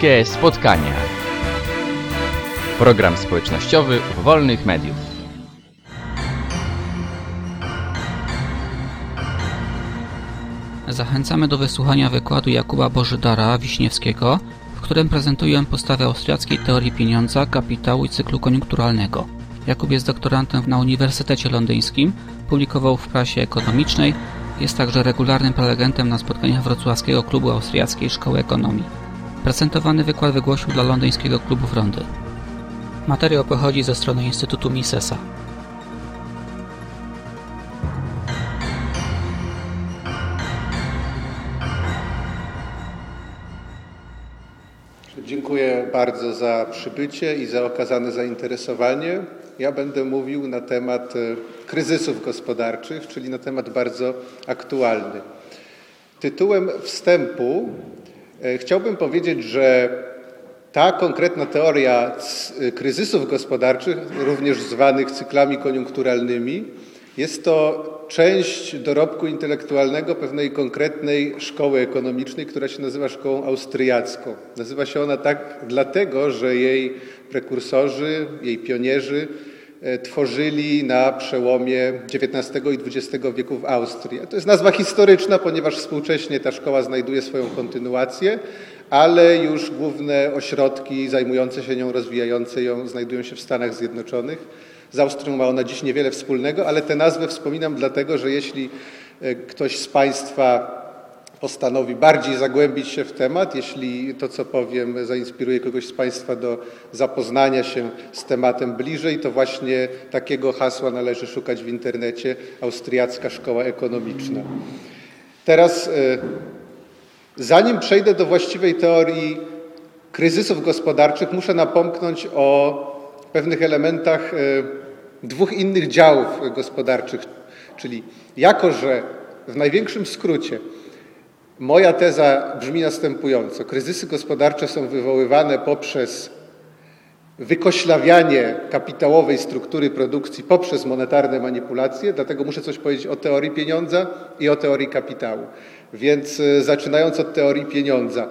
Bliskie spotkania. Program społecznościowy wolnych mediów. Zachęcamy do wysłuchania wykładu Jakuba Bożydara Wiśniewskiego, w którym prezentuję postawę austriackiej teorii pieniądza, kapitału i cyklu koniunkturalnego. Jakub jest doktorantem na Uniwersytecie Londyńskim, publikował w prasie ekonomicznej, jest także regularnym prelegentem na spotkaniach Wrocławskiego Klubu Austriackiej Szkoły Ekonomii. Prezentowany wykład wygłosił dla Londyńskiego Klubu Frondy. Materiał pochodzi ze strony Instytutu Misesa. Dziękuję bardzo za przybycie i za okazane zainteresowanie. Ja będę mówił na temat e, kryzysów gospodarczych, czyli na temat bardzo aktualny. Tytułem wstępu chciałbym powiedzieć, że ta konkretna teoria e, kryzysów gospodarczych, również zwanych cyklami koniunkturalnymi, jest to część dorobku intelektualnego pewnej konkretnej szkoły ekonomicznej, która się nazywa szkołą austriacką. Nazywa się ona tak dlatego, że jej prekursorzy, jej pionierzy e, tworzyli na przełomie XIX i XX wieku w Austrii. To jest nazwa historyczna, ponieważ współcześnie ta szkoła znajduje swoją kontynuację, ale już główne ośrodki zajmujące się nią, rozwijające ją znajdują się w Stanach Zjednoczonych. Z Austrią ma ona dziś niewiele wspólnego, ale tę nazwę wspominam dlatego, że jeśli e, ktoś z Państwa postanowi bardziej zagłębić się w temat, jeśli to, co powiem, zainspiruje kogoś z Państwa do zapoznania się z tematem bliżej, to właśnie takiego hasła należy szukać w internecie Austriacka Szkoła Ekonomiczna. Teraz, e, zanim przejdę do właściwej teorii kryzysów gospodarczych, muszę napomknąć o pewnych elementach e, dwóch innych działów gospodarczych, czyli jako, że w największym skrócie moja teza brzmi następująco. Kryzysy gospodarcze są wywoływane poprzez wykoślawianie kapitałowej struktury produkcji poprzez monetarne manipulacje, dlatego muszę coś powiedzieć o teorii pieniądza i o teorii kapitału. Więc e, zaczynając od teorii pieniądza.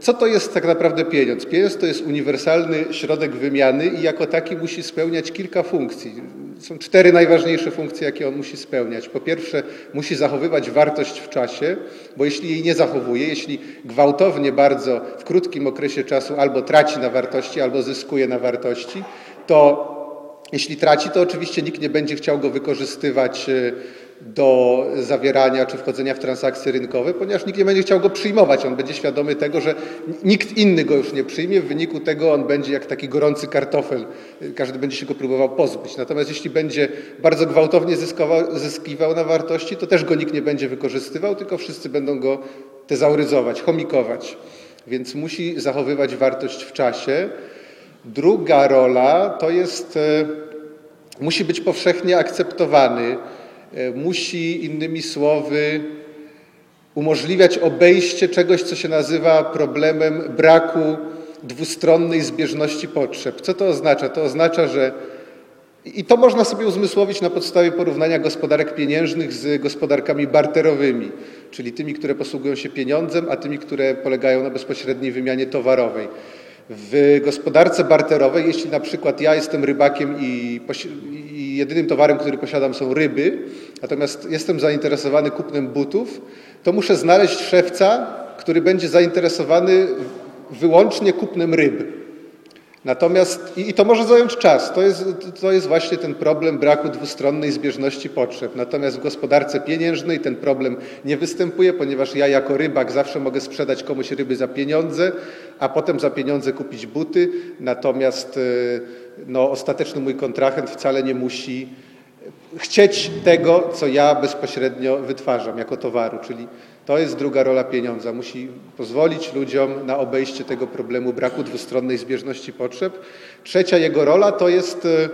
Co to jest tak naprawdę pieniądz? Pieniądz to jest uniwersalny środek wymiany i jako taki musi spełniać kilka funkcji. Są cztery najważniejsze funkcje, jakie on musi spełniać. Po pierwsze, musi zachowywać wartość w czasie, bo jeśli jej nie zachowuje, jeśli gwałtownie bardzo w krótkim okresie czasu albo traci na wartości, albo zyskuje na wartości, to jeśli traci, to oczywiście nikt nie będzie chciał go wykorzystywać e, do zawierania czy wchodzenia w transakcje rynkowe, ponieważ nikt nie będzie chciał go przyjmować. On będzie świadomy tego, że nikt inny go już nie przyjmie. W wyniku tego on będzie jak taki gorący kartofel. Każdy będzie się go próbował pozbyć. Natomiast jeśli będzie bardzo gwałtownie zyskiwał na wartości, to też go nikt nie będzie wykorzystywał, tylko wszyscy będą go tezauryzować, chomikować. Więc musi zachowywać wartość w czasie. Druga rola to jest, e, musi być powszechnie akceptowany musi innymi słowy umożliwiać obejście czegoś, co się nazywa problemem braku dwustronnej zbieżności potrzeb. Co to oznacza? To oznacza, że i to można sobie uzmysłowić na podstawie porównania gospodarek pieniężnych z gospodarkami barterowymi, czyli tymi, które posługują się pieniądzem, a tymi, które polegają na bezpośredniej wymianie towarowej. W gospodarce barterowej, jeśli na przykład ja jestem rybakiem i, i jedynym towarem, który posiadam są ryby, natomiast jestem zainteresowany kupnem butów, to muszę znaleźć szewca, który będzie zainteresowany wyłącznie kupnem ryb. Natomiast, i, to może zająć czas, to jest, to jest właśnie ten problem braku dwustronnej zbieżności potrzeb. Natomiast w gospodarce pieniężnej ten problem nie występuje, ponieważ ja jako rybak zawsze mogę sprzedać komuś ryby za pieniądze, a potem za pieniądze kupić buty, natomiast e, no, ostateczny mój kontrahent wcale nie musi chcieć tego, co ja bezpośrednio wytwarzam jako towaru, czyli to jest druga rola pieniądza. Musi pozwolić ludziom na obejście tego problemu braku dwustronnej zbieżności potrzeb. Trzecia jego rola to jest, e,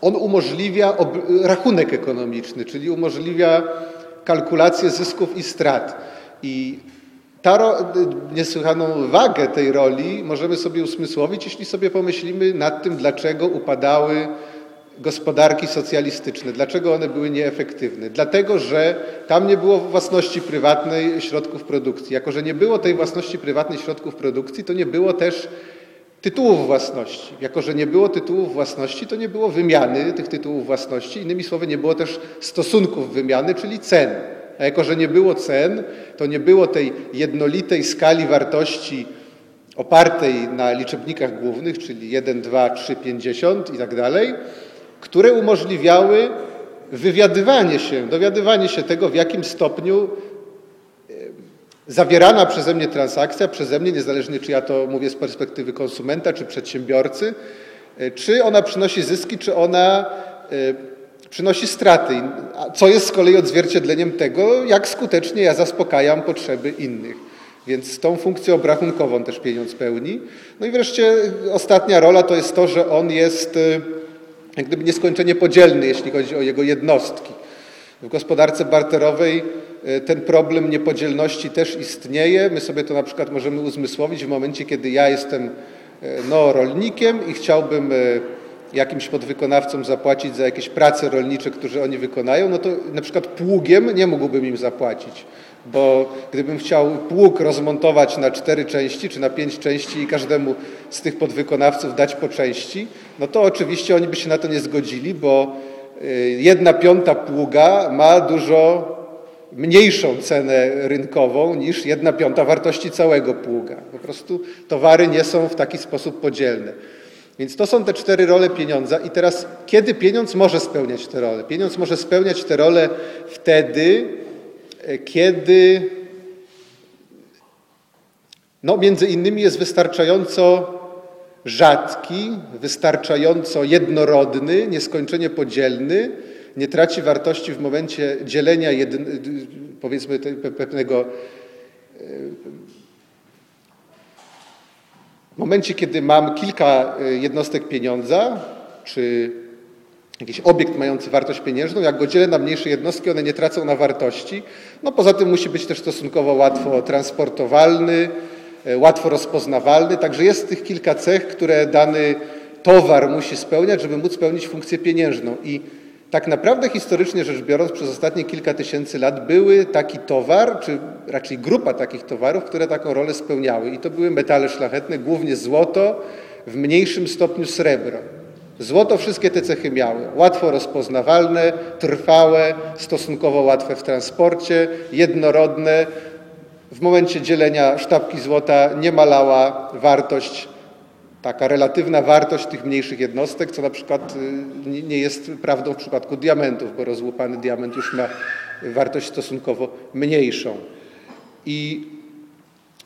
on umożliwia rachunek ekonomiczny, czyli umożliwia kalkulację zysków i strat. I ta niesłychaną wagę tej roli możemy sobie usmysłowić, jeśli sobie pomyślimy nad tym, dlaczego upadały gospodarki socjalistyczne. Dlaczego one były nieefektywne? Dlatego, że tam nie było własności prywatnej środków produkcji. Jako, że nie było tej własności prywatnej środków produkcji, to nie było też tytułów własności. Jako, że nie było tytułów własności, to nie było wymiany tych tytułów własności. Innymi słowy, nie było też stosunków wymiany, czyli cen. A jako, że nie było cen, to nie było tej jednolitej skali wartości opartej na liczebnikach głównych, czyli 1, 2, 3, 50 i tak dalej, które umożliwiały wywiadywanie się, dowiadywanie się tego, w jakim stopniu zawierana przeze mnie transakcja, przeze mnie, niezależnie czy ja to mówię z perspektywy konsumenta czy przedsiębiorcy, e, czy ona przynosi zyski, czy ona e, przynosi straty, co jest z kolei odzwierciedleniem tego, jak skutecznie ja zaspokajam potrzeby innych. Więc tą funkcję obrachunkową też pieniądz pełni. No i wreszcie ostatnia rola to jest to, że on jest e, jak gdyby nieskończenie podzielny, jeśli chodzi o jego jednostki. W gospodarce barterowej e, ten problem niepodzielności też istnieje. My sobie to na przykład możemy uzmysłowić w momencie, kiedy ja jestem e, no, rolnikiem i chciałbym jakimś podwykonawcom zapłacić za jakieś prace rolnicze, które oni wykonają, no to na przykład pługiem nie mógłbym im zapłacić, bo gdybym chciał pług rozmontować na cztery części czy na pięć części i każdemu z tych podwykonawców dać po części, no to oczywiście oni by się na to nie zgodzili, bo Y, jedna piąta pługa ma dużo mniejszą cenę rynkową niż jedna piąta wartości całego pługa. Po prostu towary nie są w taki sposób podzielne. Więc to są te cztery role pieniądza. I teraz, kiedy pieniądz może spełniać te role? Pieniądz może spełniać te role wtedy, e, kiedy no, między innymi jest wystarczająco rzadki, wystarczająco jednorodny, nieskończenie podzielny, nie traci wartości w momencie dzielenia powiedzmy pewnego e, w momencie, kiedy mam kilka e, jednostek pieniądza, czy jakiś obiekt mający wartość pieniężną, jak go dzielę na mniejsze jednostki, one nie tracą na wartości. No poza tym musi być też stosunkowo łatwo transportowalny, E, łatwo rozpoznawalny. Także jest tych kilka cech, które dany towar musi spełniać, żeby móc spełnić funkcję pieniężną. I tak naprawdę historycznie rzecz biorąc, przez ostatnie kilka tysięcy lat były taki towar, czy raczej grupa takich towarów, które taką rolę spełniały. I to były metale szlachetne, głównie złoto, w mniejszym stopniu srebro. Złoto wszystkie te cechy miały. Łatwo rozpoznawalne, trwałe, stosunkowo łatwe w transporcie, jednorodne, w momencie dzielenia sztabki złota nie malała wartość, taka relatywna wartość tych mniejszych jednostek, co na przykład y, nie jest prawdą w przypadku diamentów, bo rozłupany diament już ma wartość stosunkowo mniejszą. I,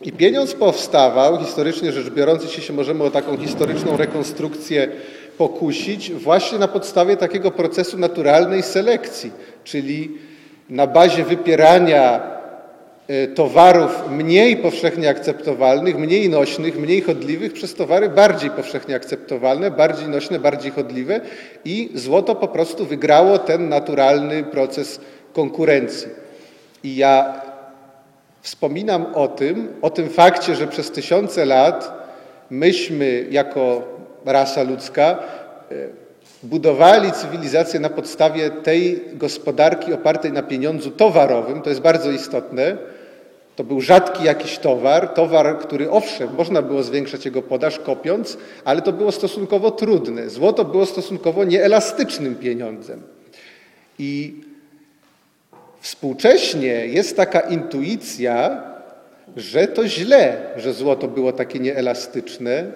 i pieniądz powstawał, historycznie rzecz biorąc, jeśli się możemy o taką historyczną rekonstrukcję pokusić, właśnie na podstawie takiego procesu naturalnej selekcji, czyli na bazie wypierania towarów mniej powszechnie akceptowalnych, mniej nośnych, mniej chodliwych przez towary bardziej powszechnie akceptowalne, bardziej nośne, bardziej chodliwe i złoto po prostu wygrało ten naturalny proces konkurencji. I ja wspominam o tym, o tym fakcie, że przez tysiące lat myśmy jako rasa ludzka e, budowali cywilizację na podstawie tej gospodarki opartej na pieniądzu towarowym, to jest bardzo istotne, to był rzadki jakiś towar, towar, który owszem, można było zwiększać jego podaż kopiąc, ale to było stosunkowo trudne. Złoto było stosunkowo nieelastycznym pieniądzem. I współcześnie jest taka intuicja, że to źle, że złoto było takie nieelastyczne,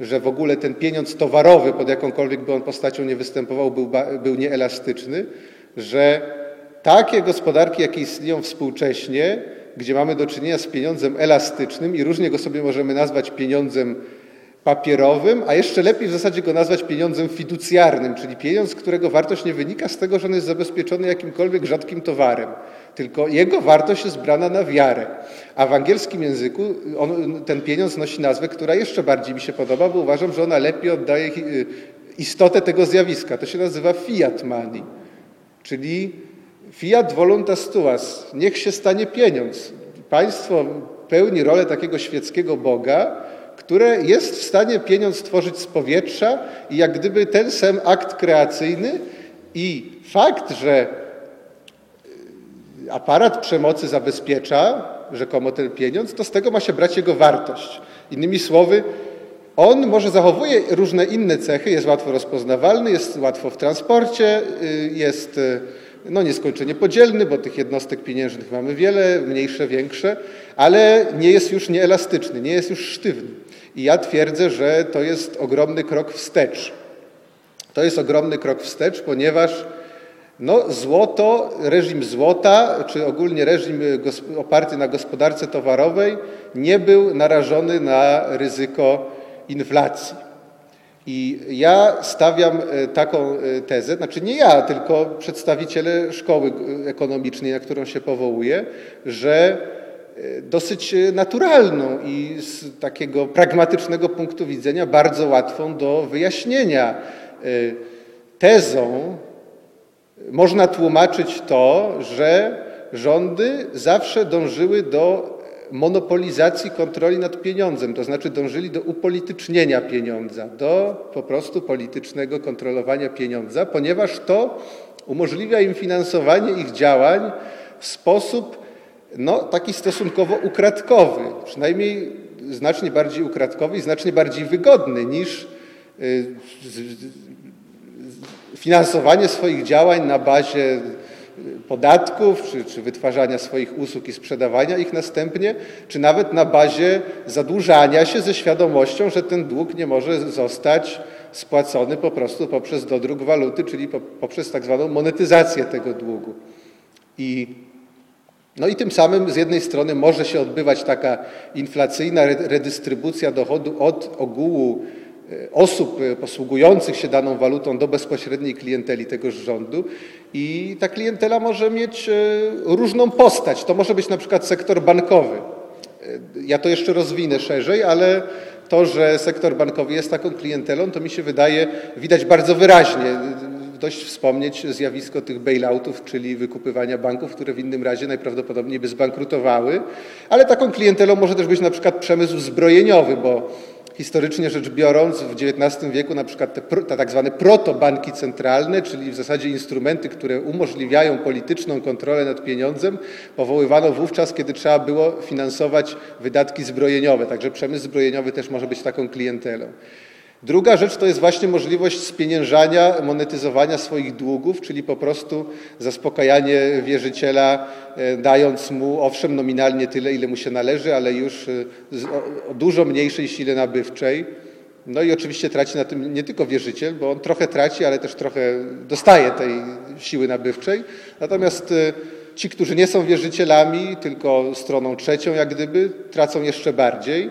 że w ogóle ten pieniądz towarowy, pod jakąkolwiek by on postacią nie występował, był, był nieelastyczny, że takie gospodarki, jakie istnieją współcześnie, gdzie mamy do czynienia z pieniądzem elastycznym i różnie go sobie możemy nazwać pieniądzem papierowym, a jeszcze lepiej w zasadzie go nazwać pieniądzem fiducjarnym, czyli pieniądz, którego wartość nie wynika z tego, że on jest zabezpieczony jakimkolwiek rzadkim towarem, tylko jego wartość jest brana na wiarę. A w angielskim języku on, ten pieniądz nosi nazwę, która jeszcze bardziej mi się podoba, bo uważam, że ona lepiej oddaje istotę tego zjawiska. To się nazywa fiat money, czyli Fiat voluntas tuas, niech się stanie pieniądz. Państwo pełni rolę takiego świeckiego Boga, które jest w stanie pieniądz tworzyć z powietrza i jak gdyby ten sam akt kreacyjny i fakt, że y, aparat przemocy zabezpiecza rzekomo ten pieniądz, to z tego ma się brać jego wartość. Innymi słowy, on może zachowuje różne inne cechy, jest łatwo rozpoznawalny, jest łatwo w transporcie, y, jest y, no nieskończenie podzielny, bo tych jednostek pieniężnych mamy wiele, mniejsze, większe, ale nie jest już nieelastyczny, nie jest już sztywny. I ja twierdzę, że to jest ogromny krok wstecz. To jest ogromny krok wstecz, ponieważ no, złoto, reżim złota, czy ogólnie reżim oparty na gospodarce towarowej nie był narażony na ryzyko inflacji. I ja stawiam e, taką e, tezę, znaczy nie ja, tylko przedstawiciele szkoły ekonomicznej, na którą się powołuję, że e, dosyć naturalną i z takiego pragmatycznego punktu widzenia bardzo łatwą do wyjaśnienia. Tezą można tłumaczyć to, że rządy zawsze dążyły do monopolizacji kontroli nad pieniądzem, to znaczy dążyli do upolitycznienia pieniądza, do po prostu politycznego kontrolowania pieniądza, ponieważ to umożliwia im finansowanie ich działań w sposób no, taki stosunkowo ukradkowy, przynajmniej znacznie bardziej ukradkowy i znacznie bardziej wygodny niż y, finansowanie swoich działań na bazie podatków, czy, czy wytwarzania swoich usług i sprzedawania ich następnie, czy nawet na bazie zadłużania się ze świadomością, że ten dług nie może zostać spłacony po prostu poprzez dodruk waluty, czyli poprzez tak zwaną monetyzację tego długu. I, no i tym samym z jednej strony może się odbywać taka inflacyjna redystrybucja dochodu od ogółu E, osób e, posługujących się daną walutą do bezpośredniej klienteli tegoż rządu i ta klientela może mieć e, różną postać. To może być na przykład sektor bankowy. Ja to jeszcze rozwinę szerzej, ale to, że sektor bankowy jest taką klientelą, to mi się wydaje widać bardzo wyraźnie. Dość wspomnieć zjawisko tych bailoutów, czyli wykupywania banków, które w innym razie najprawdopodobniej by zbankrutowały, ale taką klientelą może też być na przykład przemysł zbrojeniowy, bo historycznie rzecz biorąc w XIX wieku na przykład te, te tak zwane protobanki centralne, czyli w zasadzie instrumenty, które umożliwiają polityczną kontrolę nad pieniądzem, powoływano wówczas, kiedy trzeba było finansować wydatki zbrojeniowe. Także przemysł zbrojeniowy też może być taką klientelą. Druga rzecz to jest właśnie możliwość spieniężania, monetyzowania swoich długów, czyli po prostu zaspokajanie wierzyciela, e, dając mu owszem nominalnie tyle, ile mu się należy, ale już e, o dużo mniejszej sile nabywczej. No i oczywiście traci na tym nie tylko wierzyciel, bo on trochę traci, ale też trochę dostaje tej siły nabywczej. Natomiast e, ci, którzy nie są wierzycielami, tylko stroną trzecią, jak gdyby, tracą jeszcze bardziej.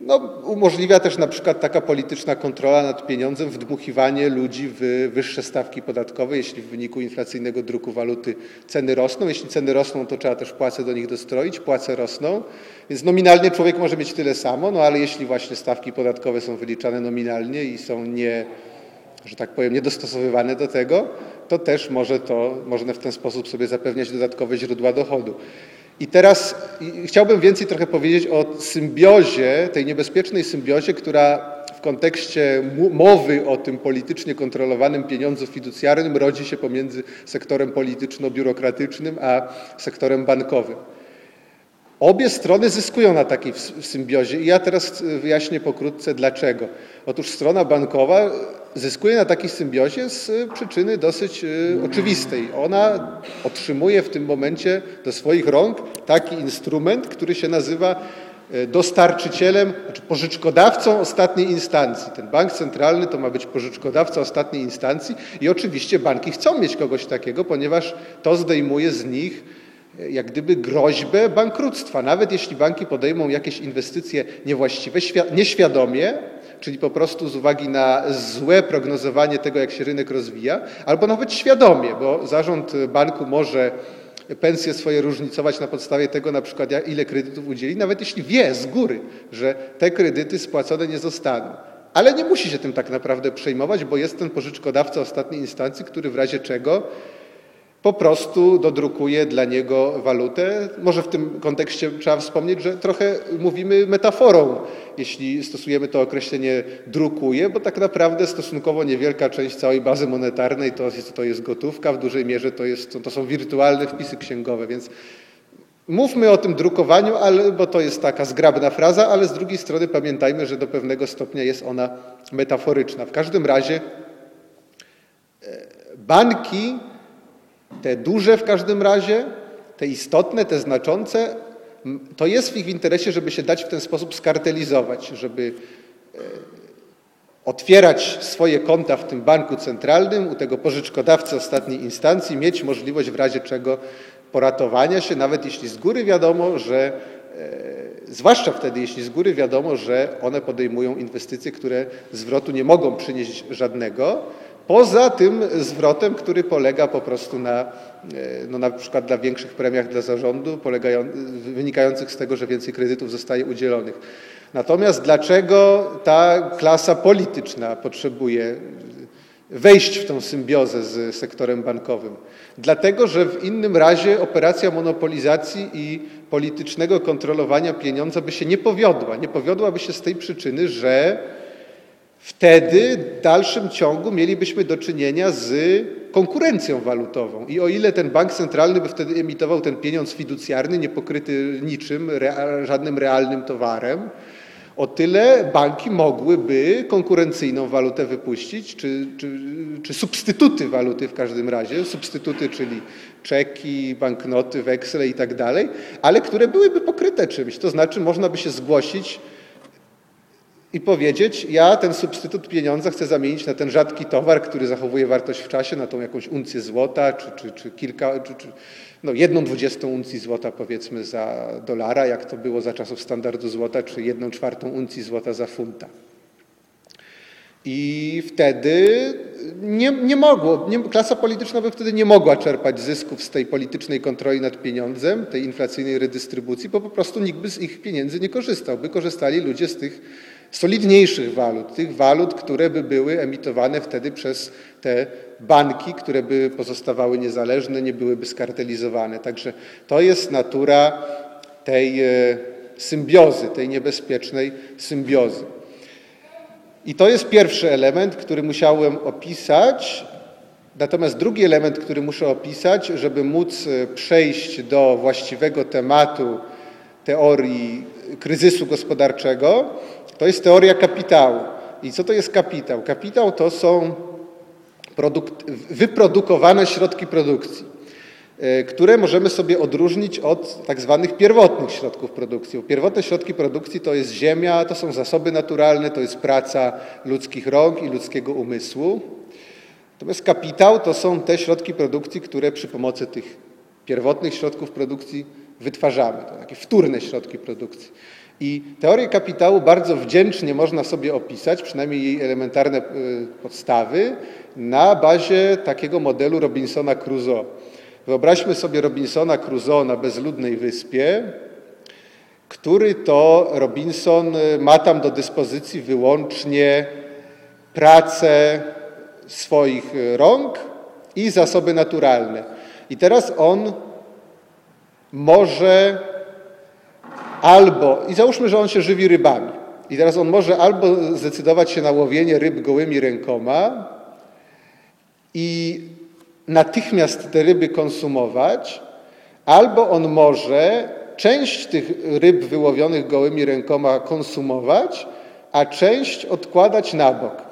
No, umożliwia też na przykład taka polityczna kontrola nad pieniądzem, wdmuchiwanie ludzi w wyższe stawki podatkowe, jeśli w wyniku inflacyjnego druku waluty ceny rosną. Jeśli ceny rosną, to trzeba też płace do nich dostroić, płace rosną, więc nominalnie człowiek może mieć tyle samo, no ale jeśli właśnie stawki podatkowe są wyliczane nominalnie i są nie, że tak powiem, niedostosowywane do tego, to też może to, można w ten sposób sobie zapewniać dodatkowe źródła dochodu. I teraz chciałbym więcej trochę powiedzieć o symbiozie, tej niebezpiecznej symbiozie, która w kontekście mowy o tym politycznie kontrolowanym pieniądzu fiducjarnym rodzi się pomiędzy sektorem polityczno-biurokratycznym a sektorem bankowym. Obie strony zyskują na takiej symbiozie i ja teraz wyjaśnię pokrótce dlaczego. Otóż strona bankowa zyskuje na takiej symbiozie z przyczyny dosyć y, oczywistej. Ona otrzymuje w tym momencie do swoich rąk taki instrument, który się nazywa y, dostarczycielem, znaczy pożyczkodawcą ostatniej instancji. Ten bank centralny to ma być pożyczkodawca ostatniej instancji i oczywiście banki chcą mieć kogoś takiego, ponieważ to zdejmuje z nich y, jak gdyby groźbę bankructwa. Nawet jeśli banki podejmą jakieś inwestycje niewłaściwe, nieświadomie, czyli po prostu z uwagi na złe prognozowanie tego, jak się rynek rozwija, albo nawet świadomie, bo zarząd banku może pensje swoje różnicować na podstawie tego, na przykład ile kredytów udzieli, nawet jeśli wie z góry, że te kredyty spłacone nie zostaną. Ale nie musi się tym tak naprawdę przejmować, bo jest ten pożyczkodawca ostatniej instancji, który w razie czego po prostu dodrukuje dla niego walutę. Może w tym kontekście trzeba wspomnieć, że trochę mówimy metaforą, jeśli stosujemy to określenie drukuje, bo tak naprawdę stosunkowo niewielka część całej bazy monetarnej to jest, to jest gotówka, w dużej mierze to, jest, to są wirtualne wpisy księgowe, więc Mówmy o tym drukowaniu, ale, bo to jest taka zgrabna fraza, ale z drugiej strony pamiętajmy, że do pewnego stopnia jest ona metaforyczna. W każdym razie e, banki, te duże w każdym razie, te istotne, te znaczące, to jest w ich interesie, żeby się dać w ten sposób skartelizować, żeby e, otwierać swoje konta w tym banku centralnym, u tego pożyczkodawcy ostatniej instancji, mieć możliwość w razie czego poratowania się, nawet jeśli z góry wiadomo, że e, zwłaszcza wtedy, jeśli z góry wiadomo, że one podejmują inwestycje, które zwrotu nie mogą przynieść żadnego, poza tym zwrotem, który polega po prostu na, e, no na przykład dla większych premiach dla zarządu, wynikających z tego, że więcej kredytów zostaje udzielonych. Natomiast dlaczego ta klasa polityczna potrzebuje wejść w tą symbiozę z sektorem bankowym. Dlatego, że w innym razie operacja monopolizacji i politycznego kontrolowania pieniądza by się nie powiodła. Nie powiodłaby się z tej przyczyny, że wtedy w dalszym ciągu mielibyśmy do czynienia z konkurencją walutową. I o ile ten bank centralny by wtedy emitował ten pieniądz fiducjarny, niepokryty niczym, żadnym realnym towarem, o tyle banki mogłyby konkurencyjną walutę wypuścić, czy, czy, czy substytuty waluty w każdym razie, substytuty, czyli czeki, banknoty, weksle i tak dalej, ale które byłyby pokryte czymś. To znaczy można by się zgłosić i powiedzieć, ja ten substytut pieniądza chcę zamienić na ten rzadki towar, który zachowuje wartość w czasie, na tą jakąś uncję złota, czy, czy, czy kilka, czy, czy no jedną dwudziestą uncji złota powiedzmy za dolara, jak to było za czasów standardu złota, czy jedną czwartą uncji złota za funta. I wtedy nie, nie mogło, nie, klasa polityczna by wtedy nie mogła czerpać zysków z tej politycznej kontroli nad pieniądzem, tej inflacyjnej redystrybucji, bo po prostu nikt by z ich pieniędzy nie korzystał. By korzystali ludzie z tych solidniejszych walut, tych walut, które by były emitowane wtedy przez te banki, które by pozostawały niezależne, nie byłyby skartelizowane. Także to jest natura tej e, symbiozy, tej niebezpiecznej symbiozy. I to jest pierwszy element, który musiałem opisać. Natomiast drugi element, który muszę opisać, żeby móc e, przejść do właściwego tematu teorii kryzysu gospodarczego, to jest teoria kapitału. I co to jest kapitał? Kapitał to są wyprodukowane środki produkcji, e, które możemy sobie odróżnić od tak zwanych pierwotnych środków produkcji. Pierwotne środki produkcji to jest ziemia, to są zasoby naturalne, to jest praca ludzkich rąk i ludzkiego umysłu. Natomiast kapitał to są te środki produkcji, które przy pomocy tych pierwotnych środków produkcji wytwarzamy. To takie wtórne środki produkcji. I teorię kapitału bardzo wdzięcznie można sobie opisać, przynajmniej jej elementarne y, podstawy, na bazie takiego modelu Robinsona Crusoe. Wyobraźmy sobie Robinsona Crusoe na bezludnej wyspie, który to Robinson y, ma tam do dyspozycji wyłącznie pracę swoich y, rąk i zasoby naturalne. I teraz on może albo, i załóżmy, że on się żywi rybami, i teraz on może albo zdecydować się na łowienie ryb gołymi rękoma i natychmiast te ryby konsumować, albo on może część tych ryb wyłowionych gołymi rękoma konsumować, a część odkładać na bok.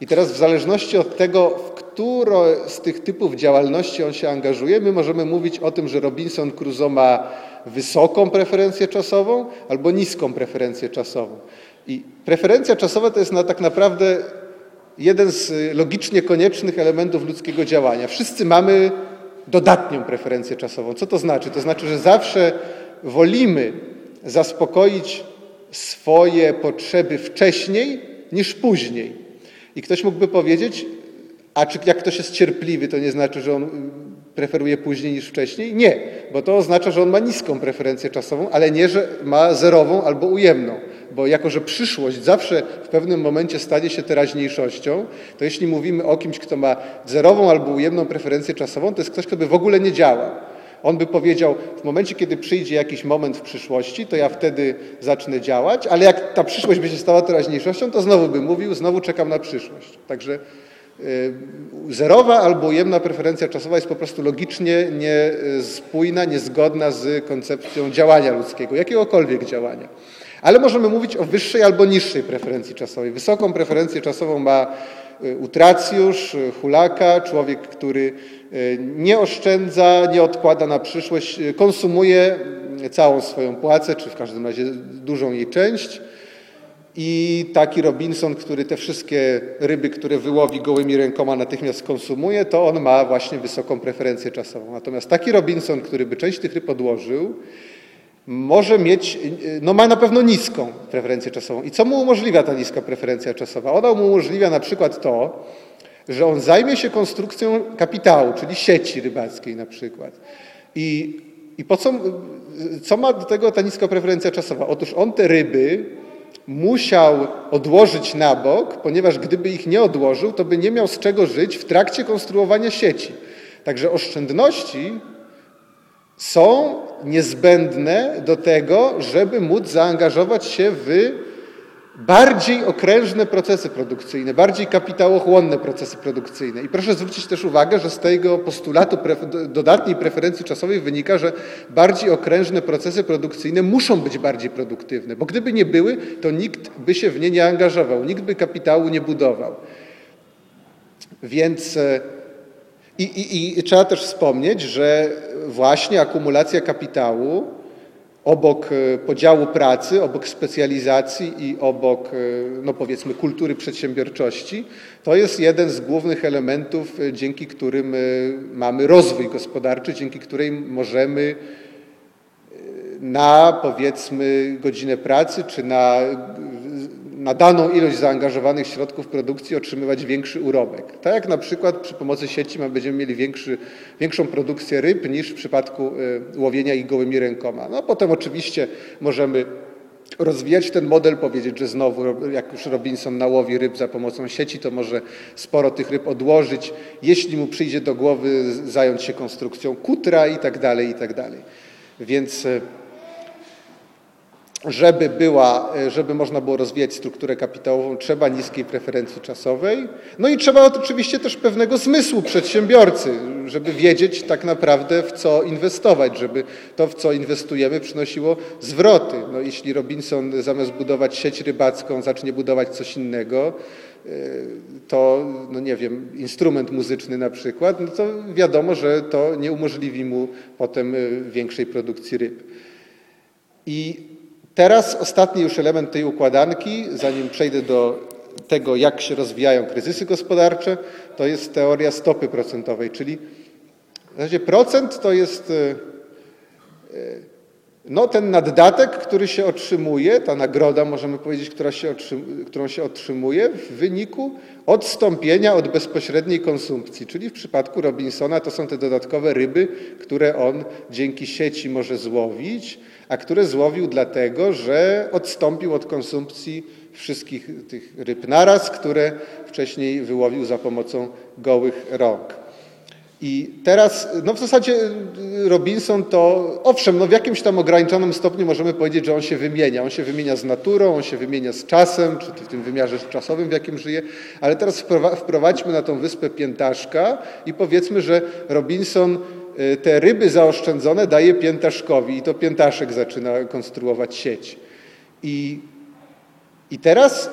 I teraz w zależności od tego, w które z tych typów działalności on się angażuje, my możemy mówić o tym, że Robinson Crusoe ma wysoką preferencję czasową albo niską preferencję czasową. I preferencja czasowa to jest na, tak naprawdę jeden z logicznie koniecznych elementów ludzkiego działania. Wszyscy mamy dodatnią preferencję czasową. Co to znaczy? To znaczy, że zawsze wolimy zaspokoić swoje potrzeby wcześniej niż później. I ktoś mógłby powiedzieć, a czy jak ktoś jest cierpliwy, to nie znaczy, że on preferuje później niż wcześniej? Nie, bo to oznacza, że on ma niską preferencję czasową, ale nie, że ma zerową albo ujemną. bo jako, że przyszłość zawsze w pewnym momencie stanie się teraźniejszością, to jeśli mówimy o kimś, kto ma zerową albo ujemną preferencję czasową, to jest ktoś, kto by w ogóle nie działał. On by powiedział, w momencie, kiedy przyjdzie jakiś moment w przyszłości, to ja wtedy zacznę działać, ale jak ta przyszłość się stała teraźniejszością, to znowu by mówił, znowu czekam na przyszłość. Także zerowa albo ujemna preferencja czasowa jest po prostu logicznie niespójna, niezgodna z koncepcją działania ludzkiego, jakiegokolwiek działania. Ale możemy mówić o wyższej albo niższej preferencji czasowej. Wysoką preferencję czasową ma y, utracjusz, y, hulaka, człowiek, który y, nie oszczędza, nie odkłada na przyszłość, konsumuje całą swoją płacę, czy w każdym razie dużą jej część. I taki Robinson, który te wszystkie ryby, które wyłowi gołymi rękoma natychmiast konsumuje, to on ma właśnie wysoką preferencję czasową. Natomiast taki Robinson, który by część tych ryb odłożył, może mieć, no ma na pewno niską preferencję czasową. I co mu umożliwia ta niska preferencja czasowa? Ona mu umożliwia na przykład to, że on zajmie się konstrukcją kapitału, czyli sieci rybackiej na przykład. I, i po co, co ma do tego ta niska preferencja czasowa? Otóż on te ryby musiał odłożyć na bok, ponieważ gdyby ich nie odłożył, to by nie miał z czego żyć w trakcie konstruowania sieci. Także oszczędności są niezbędne do tego, żeby móc zaangażować się w bardziej okrężne procesy produkcyjne, bardziej kapitałochłonne procesy produkcyjne. I proszę zwrócić też uwagę, że z tego postulatu dodatniej preferencji czasowej wynika, że bardziej okrężne procesy produkcyjne muszą być bardziej produktywne, bo gdyby nie były, to nikt by się w nie nie angażował, nikt by kapitału nie budował. Więc e, i, i, I, trzeba też wspomnieć, że właśnie akumulacja kapitału obok e, podziału pracy, obok specjalizacji i obok, e, no powiedzmy, kultury przedsiębiorczości, to jest jeden z głównych elementów, e, dzięki którym mamy rozwój gospodarczy, dzięki której możemy na powiedzmy godzinę pracy czy na na daną ilość zaangażowanych środków produkcji otrzymywać większy urobek. Tak jak na przykład przy pomocy sieci będziemy mieli większy, większą produkcję ryb niż w przypadku y, łowienia ich gołymi rękoma. No potem oczywiście możemy rozwijać ten model, powiedzieć, że znowu, jak już Robinson nałowi ryb za pomocą sieci, to może sporo tych ryb odłożyć. Jeśli mu przyjdzie do głowy zająć się konstrukcją kutra i tak dalej, i tak dalej. Więc y, żeby, była, e, żeby można było rozwijać strukturę kapitałową, trzeba niskiej preferencji czasowej. No i trzeba oczywiście też pewnego zmysłu przedsiębiorcy, żeby wiedzieć tak naprawdę w co inwestować, żeby to, w co inwestujemy, przynosiło zwroty. No, jeśli Robinson zamiast budować sieć rybacką zacznie budować coś innego, e, to, no nie wiem, instrument muzyczny na przykład, no to wiadomo, że to nie umożliwi mu potem e, większej produkcji ryb. I Teraz ostatni już element tej układanki, zanim przejdę do tego, jak się rozwijają kryzysy gospodarcze, to jest teoria stopy procentowej, czyli w zasadzie procent to jest e, e, no, ten naddatek, który się otrzymuje, ta nagroda, możemy powiedzieć, która się którą się otrzymuje w wyniku odstąpienia od bezpośredniej konsumpcji. Czyli w przypadku Robinsona to są te dodatkowe ryby, które on dzięki sieci może złowić, a które złowił dlatego, że odstąpił od konsumpcji wszystkich tych ryb naraz, które wcześniej wyłowił za pomocą gołych rąk. I teraz, no w zasadzie Robinson to, owszem, no w jakimś tam ograniczonym stopniu możemy powiedzieć, że on się wymienia. On się wymienia z naturą, on się wymienia z czasem, czy w tym wymiarze czasowym, w jakim żyje, ale teraz wprowadźmy na tą wyspę piętaszka i powiedzmy, że Robinson te ryby zaoszczędzone daje piętaszkowi i to piętaszek zaczyna konstruować sieć. I, i teraz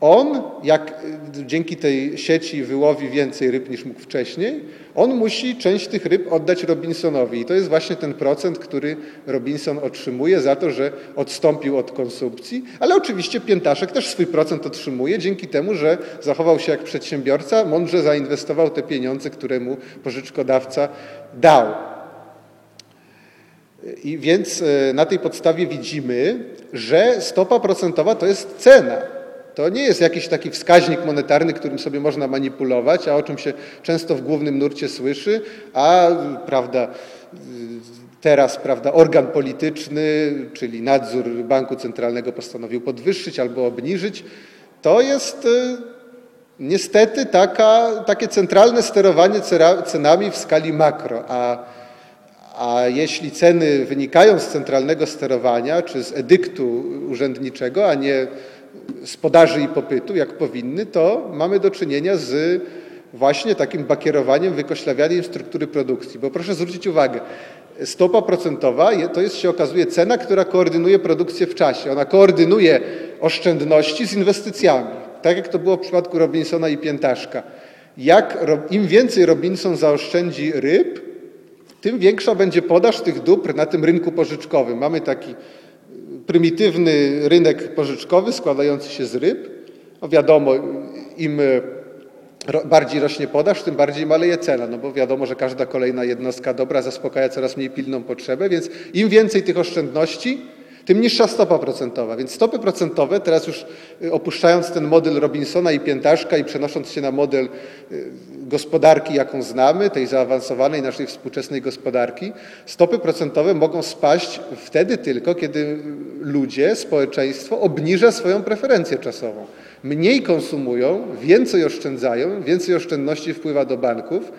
on, jak y, dzięki tej sieci wyłowi więcej ryb niż mógł wcześniej, on musi część tych ryb oddać Robinsonowi. I to jest właśnie ten procent, który Robinson otrzymuje za to, że odstąpił od konsumpcji, ale oczywiście piętaszek też swój procent otrzymuje dzięki temu, że zachował się jak przedsiębiorca, mądrze zainwestował te pieniądze, które mu pożyczkodawca dał. I więc e, na tej podstawie widzimy, że stopa procentowa to jest cena. To nie jest jakiś taki wskaźnik monetarny, którym sobie można manipulować, a o czym się często w głównym nurcie słyszy, a prawda, teraz prawda, organ polityczny, czyli nadzór banku centralnego postanowił podwyższyć albo obniżyć, to jest y, niestety taka, takie centralne sterowanie cenami w skali makro. A, a jeśli ceny wynikają z centralnego sterowania czy z edyktu urzędniczego, a nie z podaży i popytu, jak powinny, to mamy do czynienia z właśnie takim bakierowaniem, wykoślawianiem struktury produkcji. Bo proszę zwrócić uwagę, stopa procentowa to jest, się okazuje, cena, która koordynuje produkcję w czasie. Ona koordynuje oszczędności z inwestycjami. Tak jak to było w przypadku Robinsona i Piętaszka. Jak, Im więcej Robinson zaoszczędzi ryb, tym większa będzie podaż tych dóbr na tym rynku pożyczkowym. Mamy taki prymitywny rynek pożyczkowy składający się z ryb. No wiadomo, im bardziej rośnie podaż, tym bardziej maleje cena, no bo wiadomo, że każda kolejna jednostka dobra zaspokaja coraz mniej pilną potrzebę, więc im więcej tych oszczędności, tym niższa stopa procentowa. Więc stopy procentowe, teraz już y, opuszczając ten model Robinsona i Piętaszka i przenosząc się na model y, gospodarki, jaką znamy, tej zaawansowanej naszej współczesnej gospodarki, stopy procentowe mogą spaść wtedy tylko, kiedy ludzie, społeczeństwo obniża swoją preferencję czasową. Mniej konsumują, więcej oszczędzają, więcej oszczędności wpływa do banków,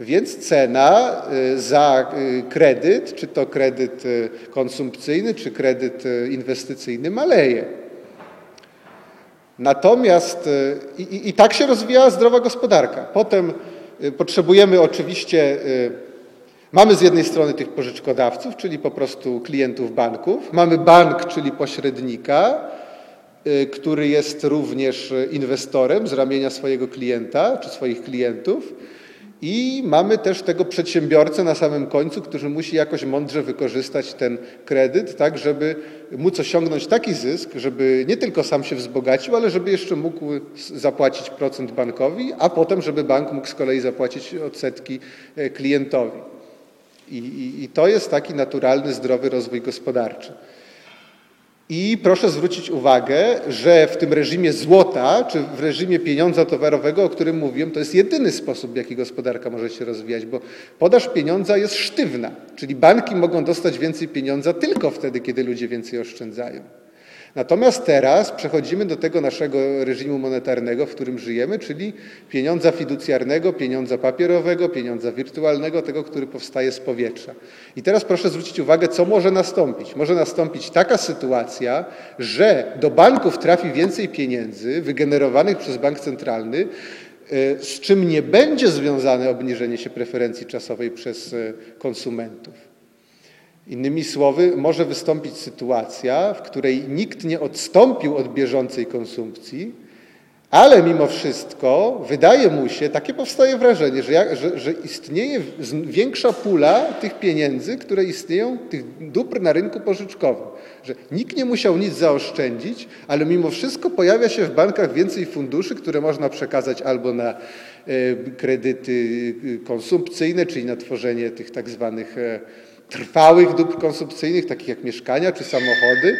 więc cena y, za y, kredyt, czy to kredyt y, konsumpcyjny, czy kredyt inwestycyjny maleje. Natomiast i, i, tak się rozwija zdrowa gospodarka. Potem potrzebujemy oczywiście, mamy z jednej strony tych pożyczkodawców, czyli po prostu klientów banków, mamy bank, czyli pośrednika, który jest również inwestorem z ramienia swojego klienta czy swoich klientów. I mamy też tego przedsiębiorcę na samym końcu, który musi jakoś mądrze wykorzystać ten kredyt, tak, żeby móc osiągnąć taki zysk, żeby nie tylko sam się wzbogacił, ale żeby jeszcze mógł zapłacić procent bankowi, a potem, żeby bank mógł z kolei zapłacić odsetki e, klientowi. I, i, i to jest taki naturalny, zdrowy rozwój gospodarczy. I proszę zwrócić uwagę, że w tym reżimie złota, czy w reżimie pieniądza towarowego, o którym mówiłem, to jest jedyny sposób, w jaki gospodarka może się rozwijać, bo podaż pieniądza jest sztywna, czyli banki mogą dostać więcej pieniądza tylko wtedy, kiedy ludzie więcej oszczędzają. Natomiast teraz przechodzimy do tego naszego reżimu monetarnego, w którym żyjemy, czyli pieniądza fiducjarnego, pieniądza papierowego, pieniądza wirtualnego, tego, który powstaje z powietrza. I teraz proszę zwrócić uwagę, co może nastąpić. Może nastąpić taka sytuacja, że do banków trafi więcej pieniędzy wygenerowanych przez bank centralny, e, z czym nie będzie związane obniżenie się preferencji czasowej przez e, konsumentów. Innymi słowy, może wystąpić sytuacja, w której nikt nie odstąpił od bieżącej konsumpcji, ale mimo wszystko wydaje mu się, takie powstaje wrażenie, że, że, że, istnieje większa pula tych pieniędzy, które istnieją, tych dóbr na rynku pożyczkowym. Że nikt nie musiał nic zaoszczędzić, ale mimo wszystko pojawia się w bankach więcej funduszy, które można przekazać albo na e, kredyty e, konsumpcyjne, czyli na tworzenie tych tak zwanych e, trwałych dóbr konsumpcyjnych, takich jak mieszkania czy samochody,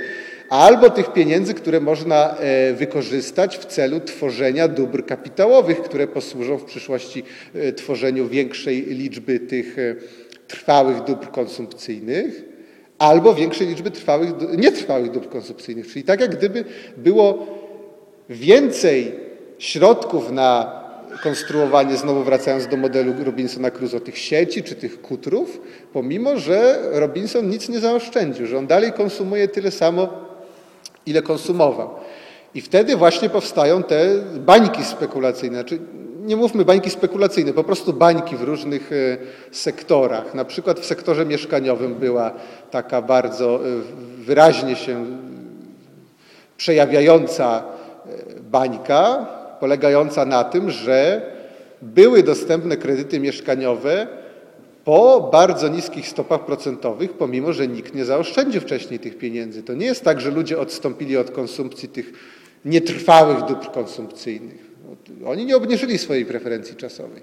albo tych pieniędzy, które można e, wykorzystać w celu tworzenia dóbr kapitałowych, które posłużą w przyszłości e, tworzeniu większej liczby tych e, trwałych dóbr konsumpcyjnych, albo większej liczby trwałych, nietrwałych dóbr konsumpcyjnych. Czyli tak jak gdyby było więcej środków na konstruowanie, znowu wracając do modelu Robinsona Crusoe, tych sieci czy tych kutrów, pomimo że Robinson nic nie zaoszczędził, że on dalej konsumuje tyle samo, ile konsumował. I wtedy właśnie powstają te bańki spekulacyjne. Znaczy, nie mówmy bańki spekulacyjne, po prostu bańki w różnych e, sektorach. Na przykład w sektorze mieszkaniowym była taka bardzo e, wyraźnie się przejawiająca e, bańka, polegająca na tym, że były dostępne kredyty mieszkaniowe po bardzo niskich stopach procentowych, pomimo że nikt nie zaoszczędził wcześniej tych pieniędzy. To nie jest tak, że ludzie odstąpili od konsumpcji tych nietrwałych dóbr konsumpcyjnych. Oni nie obniżyli swojej preferencji czasowej.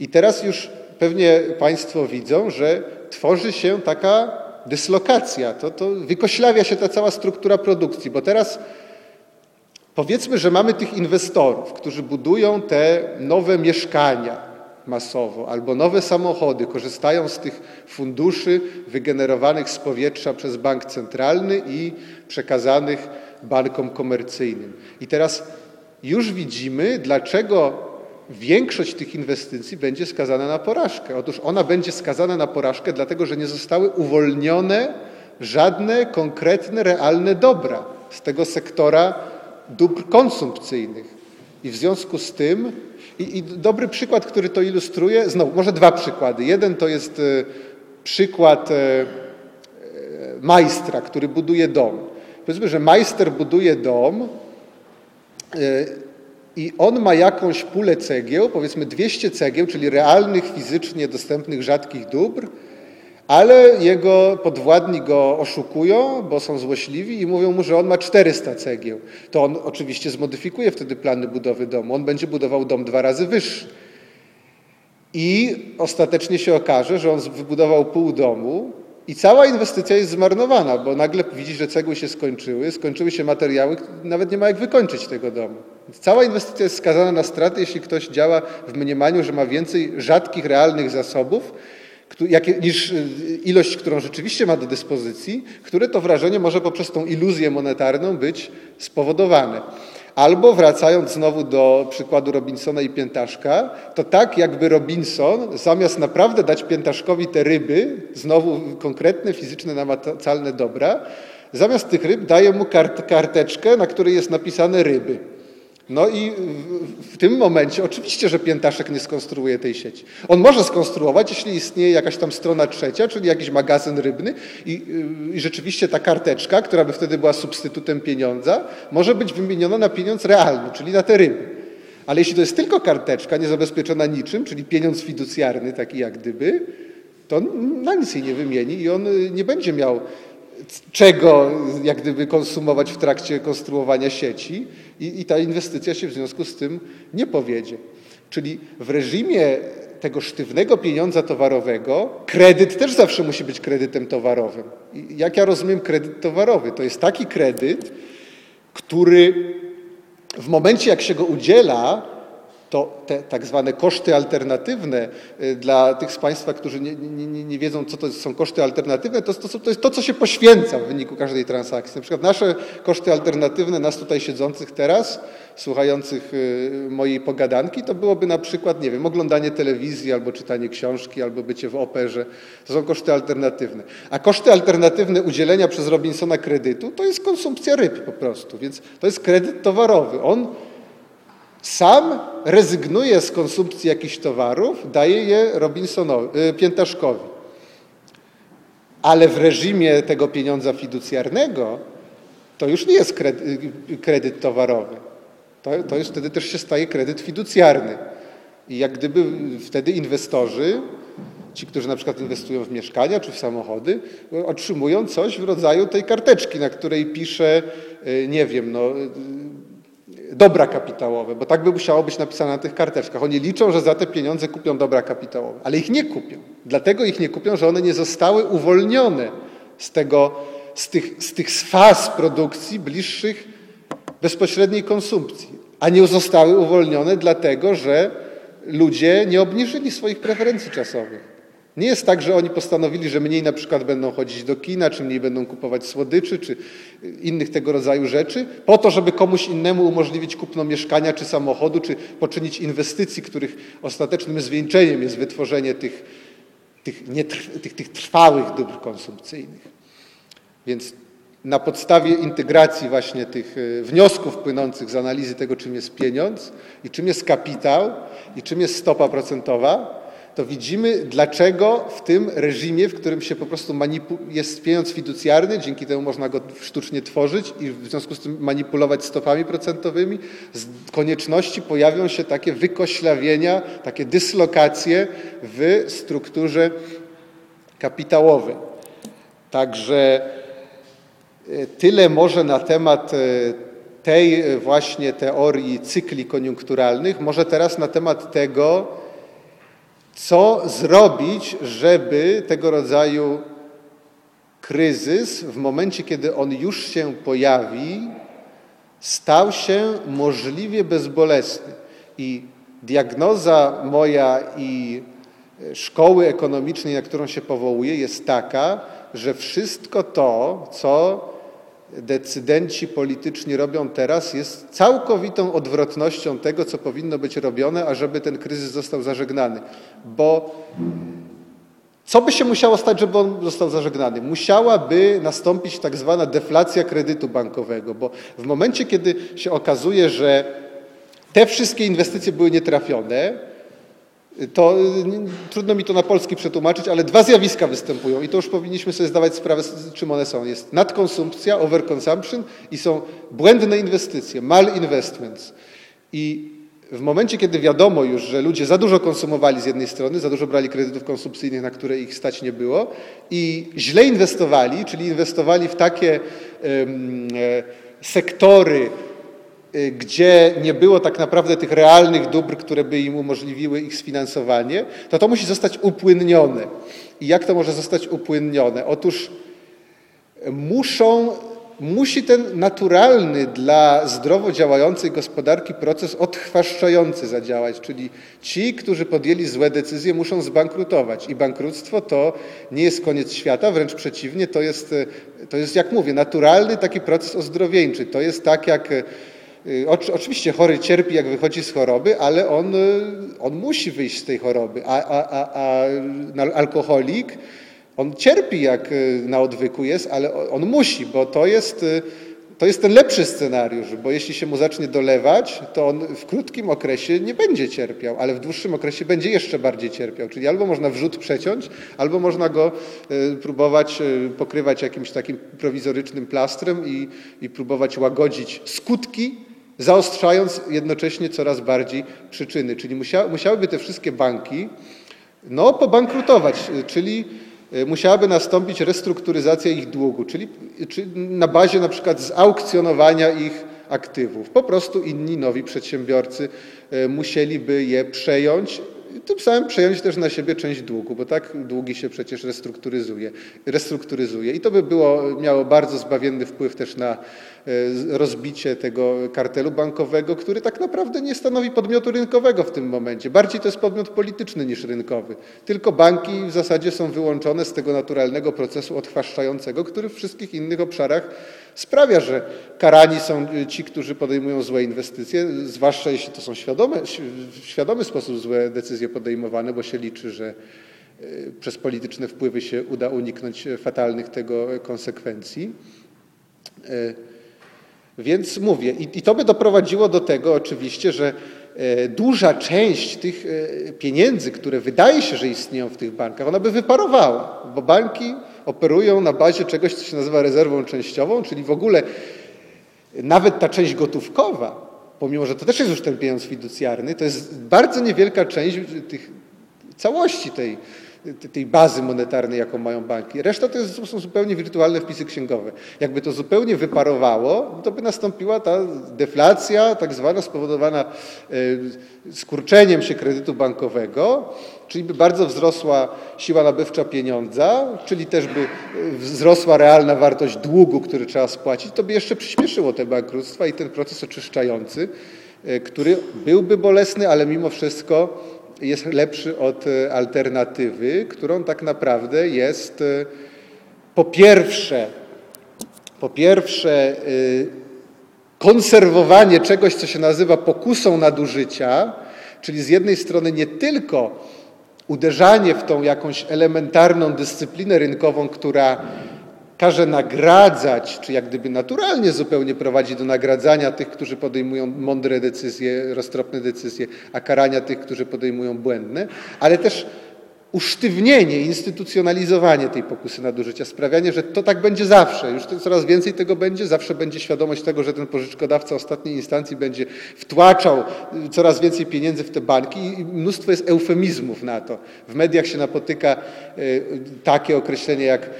I teraz już pewnie Państwo widzą, że tworzy się taka dyslokacja, to, to wykoślawia się ta cała struktura produkcji, bo teraz Powiedzmy, że mamy tych inwestorów, którzy budują te nowe mieszkania, masowo, albo nowe samochody korzystają z tych funduszy wygenerowanych z powietrza przez bank centralny i przekazanych bankom komercyjnym. I teraz już widzimy, dlaczego większość tych inwestycji będzie skazana na porażkę. Otóż ona będzie skazana na porażkę, dlatego że nie zostały uwolnione żadne konkretne, realne dobra z tego sektora dóbr konsumpcyjnych. I w związku z tym, i, i dobry przykład, który to ilustruje, znowu, może dwa przykłady. Jeden to jest e, przykład e, e, majstra, który buduje dom. Powiedzmy, że majster buduje dom i on ma jakąś pulę cegieł, powiedzmy 200 cegieł, czyli realnych, fizycznie dostępnych, rzadkich dóbr, ale jego podwładni go oszukują, bo są złośliwi i mówią mu, że on ma 400 cegieł. To on oczywiście zmodyfikuje wtedy plany budowy domu. On będzie budował dom dwa razy wyższy. I ostatecznie się okaże, że on wybudował pół domu i cała inwestycja jest zmarnowana, bo nagle widzi, że cegły się skończyły, skończyły się materiały, nawet nie ma jak wykończyć tego domu. Cała inwestycja jest skazana na straty, jeśli ktoś działa w mniemaniu, że ma więcej rzadkich, realnych zasobów, niż y, ilość, którą rzeczywiście ma do dyspozycji, które to wrażenie może poprzez tą iluzję monetarną być spowodowane. Albo wracając znowu do przykładu Robinsona i Piętaszka, to tak jakby Robinson zamiast naprawdę dać Piętaszkowi te ryby, znowu konkretne, fizyczne, namacalne dobra, zamiast tych ryb daje mu kart, karteczkę, na której jest napisane ryby. No i w tym momencie oczywiście, że Piętaszek nie skonstruuje tej sieci. On może skonstruować, jeśli istnieje jakaś tam strona trzecia, czyli jakiś magazyn rybny i, y, i rzeczywiście ta karteczka, która by wtedy była substytutem pieniądza, może być wymieniona na pieniądz realny, czyli na te ryby. Ale jeśli to jest tylko karteczka, niezabezpieczona niczym, czyli pieniądz fiducjarny, taki jak gdyby, to na nic jej nie wymieni i on y, nie będzie miał czego jak gdyby konsumować w trakcie konstruowania sieci i, i ta inwestycja się w związku z tym nie powiedzie. Czyli w reżimie tego sztywnego pieniądza towarowego kredyt też zawsze musi być kredytem towarowym. Jak ja rozumiem kredyt towarowy? To jest taki kredyt, który w momencie jak się go udziela, to te tak zwane koszty alternatywne y, dla tych z Państwa, którzy nie, nie, nie wiedzą, co to są koszty alternatywne, to, to, to, jest to, co się poświęca w wyniku każdej transakcji. Na przykład nasze koszty alternatywne, nas tutaj siedzących teraz, słuchających y, mojej pogadanki, to byłoby na przykład, nie wiem, oglądanie telewizji, albo czytanie książki, albo bycie w operze. To są koszty alternatywne. A koszty alternatywne udzielenia przez Robinsona kredytu to jest konsumpcja ryb po prostu, więc to jest kredyt towarowy. On sam rezygnuje z konsumpcji jakichś towarów, daje je Robinsonowi, y, Piętaszkowi. Ale w reżimie tego pieniądza fiducjarnego to już nie jest kredyt, y, kredyt towarowy. To, to już wtedy też się staje kredyt fiducjarny. I jak gdyby wtedy inwestorzy, ci, którzy na przykład inwestują w mieszkania czy w samochody, otrzymują coś w rodzaju tej karteczki, na której pisze, y, nie wiem, no, dobra kapitałowe, bo tak by musiało być napisane na tych karteczkach. Oni liczą, że za te pieniądze kupią dobra kapitałowe, ale ich nie kupią. Dlatego ich nie kupią, że one nie zostały uwolnione z, tego, z, tych, z tych faz produkcji bliższych bezpośredniej konsumpcji, a nie zostały uwolnione dlatego, że ludzie nie obniżyli swoich preferencji czasowych. Nie jest tak, że oni postanowili, że mniej na przykład będą chodzić do kina, czy mniej będą kupować słodyczy, czy innych tego rodzaju rzeczy, po to, żeby komuś innemu umożliwić kupno mieszkania, czy samochodu, czy poczynić inwestycji, których ostatecznym zwieńczeniem jest wytworzenie tych, tych, tych, tych trwałych dóbr konsumpcyjnych. Więc na podstawie integracji właśnie tych e, wniosków płynących z analizy tego, czym jest pieniądz i czym jest kapitał i czym jest stopa procentowa, to widzimy, dlaczego w tym reżimie, w którym się po prostu jest pieniądz fiducjarny, dzięki temu można go sztucznie tworzyć i w związku z tym manipulować stopami procentowymi, z konieczności pojawią się takie wykoślawienia, takie dyslokacje w strukturze kapitałowej. Także e, tyle może na temat e, tej właśnie teorii cykli koniunkturalnych, może teraz na temat tego, co zrobić, żeby tego rodzaju kryzys w momencie, kiedy on już się pojawi, stał się możliwie bezbolesny. I diagnoza moja i szkoły ekonomicznej, na którą się powołuję, jest taka, że wszystko to, co decydenci polityczni robią teraz, jest całkowitą odwrotnością tego, co powinno być robione, ażeby ten kryzys został zażegnany. Bo co by się musiało stać, żeby on został zażegnany? Musiałaby nastąpić tak zwana deflacja kredytu bankowego, bo w momencie, kiedy się okazuje, że te wszystkie inwestycje były nietrafione, to trudno mi to na polski przetłumaczyć, ale dwa zjawiska występują i to już powinniśmy sobie zdawać sprawę, czym one są. Jest nadkonsumpcja, overconsumption i są błędne inwestycje, malinvestments. I w momencie, kiedy wiadomo już, że ludzie za dużo konsumowali z jednej strony, za dużo brali kredytów konsumpcyjnych, na które ich stać nie było i źle inwestowali, czyli inwestowali w takie um, sektory, Y, gdzie nie było tak naprawdę tych realnych dóbr, które by im umożliwiły ich sfinansowanie, to to musi zostać upłynnione. I jak to może zostać upłynnione? Otóż muszą, musi ten naturalny dla zdrowo działającej gospodarki proces odchwaszczający zadziałać, czyli ci, którzy podjęli złe decyzje, muszą zbankrutować. I bankructwo to nie jest koniec świata, wręcz przeciwnie, to jest, to jest jak mówię, naturalny taki proces ozdrowieńczy. To jest tak jak Y, oczywiście chory cierpi, jak wychodzi z choroby, ale on, y, on musi wyjść z tej choroby. A, a, a, a alkoholik, on cierpi, jak y, na odwyku jest, ale on musi, bo to jest, to jest ten lepszy scenariusz, bo jeśli się mu zacznie dolewać, to on w krótkim okresie nie będzie cierpiał, ale w dłuższym okresie będzie jeszcze bardziej cierpiał. Czyli albo można wrzut przeciąć, albo można go próbować pokrywać jakimś takim prowizorycznym plastrem i, i próbować łagodzić skutki zaostrzając jednocześnie coraz bardziej przyczyny. Czyli musia, musiałyby te wszystkie banki no, pobankrutować, czyli e, musiałaby nastąpić restrukturyzacja ich długu, czyli, czyli na bazie na przykład zaukcjonowania ich aktywów. Po prostu inni nowi przedsiębiorcy e, musieliby je przejąć tym samym przejąć też na siebie część długu, bo tak długi się przecież restrukturyzuje. restrukturyzuje. I to by było, miało bardzo zbawienny wpływ też na rozbicie tego kartelu bankowego, który tak naprawdę nie stanowi podmiotu rynkowego w tym momencie. Bardziej to jest podmiot polityczny niż rynkowy. Tylko banki w zasadzie są wyłączone z tego naturalnego procesu odchwaszczającego, który w wszystkich innych obszarach sprawia, że karani są ci, którzy podejmują złe inwestycje, zwłaszcza jeśli to są świadome, w świadomy sposób złe decyzje podejmowane, bo się liczy, że e, przez polityczne wpływy się uda uniknąć fatalnych tego konsekwencji. E, więc mówię, i, to by doprowadziło do tego oczywiście, że e, duża część tych pieniędzy, które wydaje się, że istnieją w tych bankach, ona by wyparowała, bo banki operują na bazie czegoś, co się nazywa rezerwą częściową, czyli w ogóle nawet ta część gotówkowa, pomimo że to też jest już ten pieniądz fiducjarny, to jest bardzo niewielka część tych całości tej, tej bazy monetarnej, jaką mają banki. Reszta to, jest, są zupełnie wirtualne wpisy księgowe. Jakby to zupełnie wyparowało, to by nastąpiła ta deflacja, tak zwana spowodowana e, skurczeniem się kredytu bankowego, czyli by bardzo wzrosła siła nabywcza pieniądza, czyli też by e, wzrosła realna wartość długu, który trzeba spłacić, to by jeszcze przyspieszyło te bankructwa i ten proces oczyszczający, e, który byłby bolesny, ale mimo wszystko jest lepszy od e, alternatywy, którą tak naprawdę jest po pierwsze, po pierwsze konserwowanie czegoś, co się nazywa pokusą nadużycia, czyli z jednej strony nie tylko uderzanie w tą jakąś elementarną dyscyplinę rynkową, która każe nagradzać, czy jak gdyby naturalnie zupełnie prowadzi do nagradzania tych, którzy podejmują mądre decyzje, roztropne decyzje, a karania tych, którzy podejmują błędne, ale też usztywnienie, instytucjonalizowanie tej pokusy nadużycia, sprawianie, że to tak będzie zawsze, już coraz więcej tego będzie, zawsze będzie świadomość tego, że ten pożyczkodawca ostatniej instancji będzie wtłaczał coraz więcej pieniędzy w te banki i mnóstwo jest eufemizmów na to. W mediach się napotyka y, takie określenie jak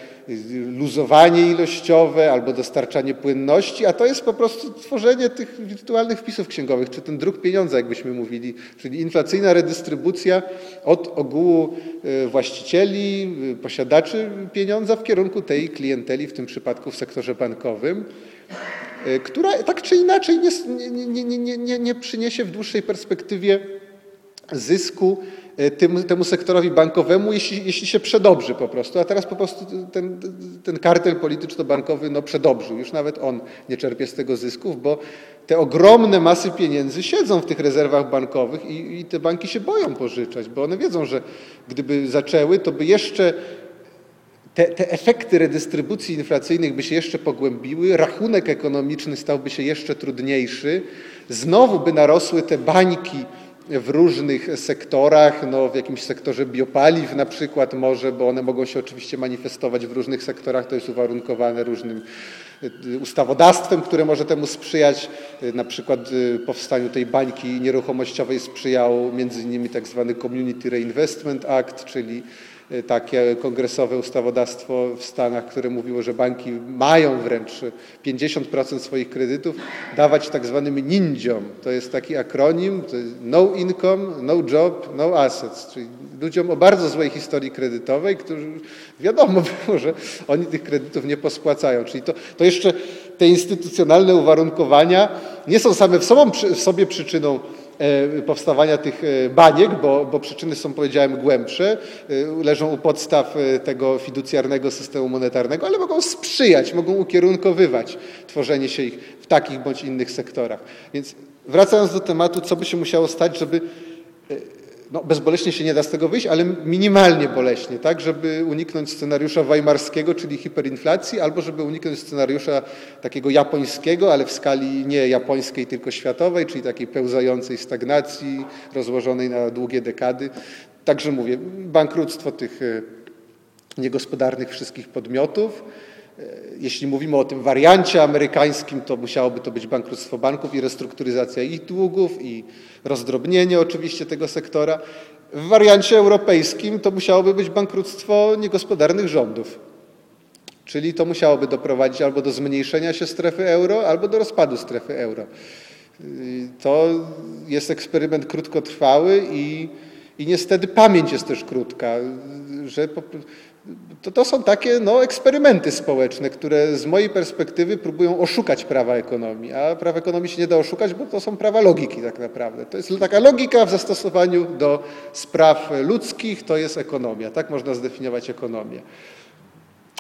luzowanie ilościowe albo dostarczanie płynności, a to jest po prostu tworzenie tych wirtualnych wpisów księgowych, czy ten druk pieniądza, jakbyśmy mówili, czyli inflacyjna redystrybucja od ogółu e, właścicieli, e, posiadaczy pieniądza w kierunku tej klienteli, w tym przypadku w sektorze bankowym, e, która tak czy inaczej nie, nie, nie, nie, nie przyniesie w dłuższej perspektywie zysku tym, temu sektorowi bankowemu, jeśli, jeśli się przedobrzy po prostu. A teraz po prostu ten, ten kartel polityczno-bankowy no, przedobrzył. Już nawet on nie czerpie z tego zysków, bo te ogromne masy pieniędzy siedzą w tych rezerwach bankowych i, i te banki się boją pożyczać, bo one wiedzą, że gdyby zaczęły, to by jeszcze te, te, efekty redystrybucji inflacyjnych by się jeszcze pogłębiły, rachunek ekonomiczny stałby się jeszcze trudniejszy, znowu by narosły te bańki w różnych sektorach, no w jakimś sektorze biopaliw na przykład może, bo one mogą się oczywiście manifestować w różnych sektorach, to jest uwarunkowane różnym y, ustawodawstwem, które może temu sprzyjać. Y, na przykład y, powstaniu tej bańki nieruchomościowej sprzyjał między innymi tak zwany Community Reinvestment Act, czyli takie kongresowe ustawodawstwo w Stanach, które mówiło, że banki mają wręcz 50% swoich kredytów dawać tak zwanym nindziom. To jest taki akronim, no income, no job, no assets, czyli ludziom o bardzo złej historii kredytowej, którzy wiadomo było, że oni tych kredytów nie pospłacają. Czyli to, to jeszcze te instytucjonalne uwarunkowania nie są same w, sobą, w sobie przyczyną powstawania tych e, baniek, bo, bo przyczyny są, powiedziałem, głębsze, e, leżą u podstaw tego fiducjarnego systemu monetarnego, ale mogą sprzyjać, mogą ukierunkowywać tworzenie się ich w takich bądź innych sektorach. Więc wracając do tematu, co by się musiało stać, żeby no, bezboleśnie się nie da z tego wyjść, ale minimalnie boleśnie, tak, żeby uniknąć scenariusza weimarskiego, czyli hiperinflacji, albo żeby uniknąć scenariusza takiego japońskiego, ale w skali nie japońskiej, tylko światowej, czyli takiej pełzającej stagnacji, rozłożonej na długie dekady. Także mówię, bankructwo tych e, niegospodarnych wszystkich podmiotów, jeśli mówimy o tym wariancie amerykańskim, to musiałoby to być bankructwo banków i restrukturyzacja ich długów i rozdrobnienie oczywiście tego sektora. W wariancie europejskim to musiałoby być bankructwo niegospodarnych rządów. Czyli to musiałoby doprowadzić albo do zmniejszenia się strefy euro, albo do rozpadu strefy euro. To jest eksperyment krótkotrwały i, i niestety pamięć jest też krótka, że po, to, to są takie no, eksperymenty społeczne, które z mojej perspektywy próbują oszukać prawa ekonomii, a prawa ekonomii się nie da oszukać, bo to są prawa logiki tak naprawdę. To jest taka logika w zastosowaniu do spraw ludzkich, to jest ekonomia. Tak można zdefiniować ekonomię.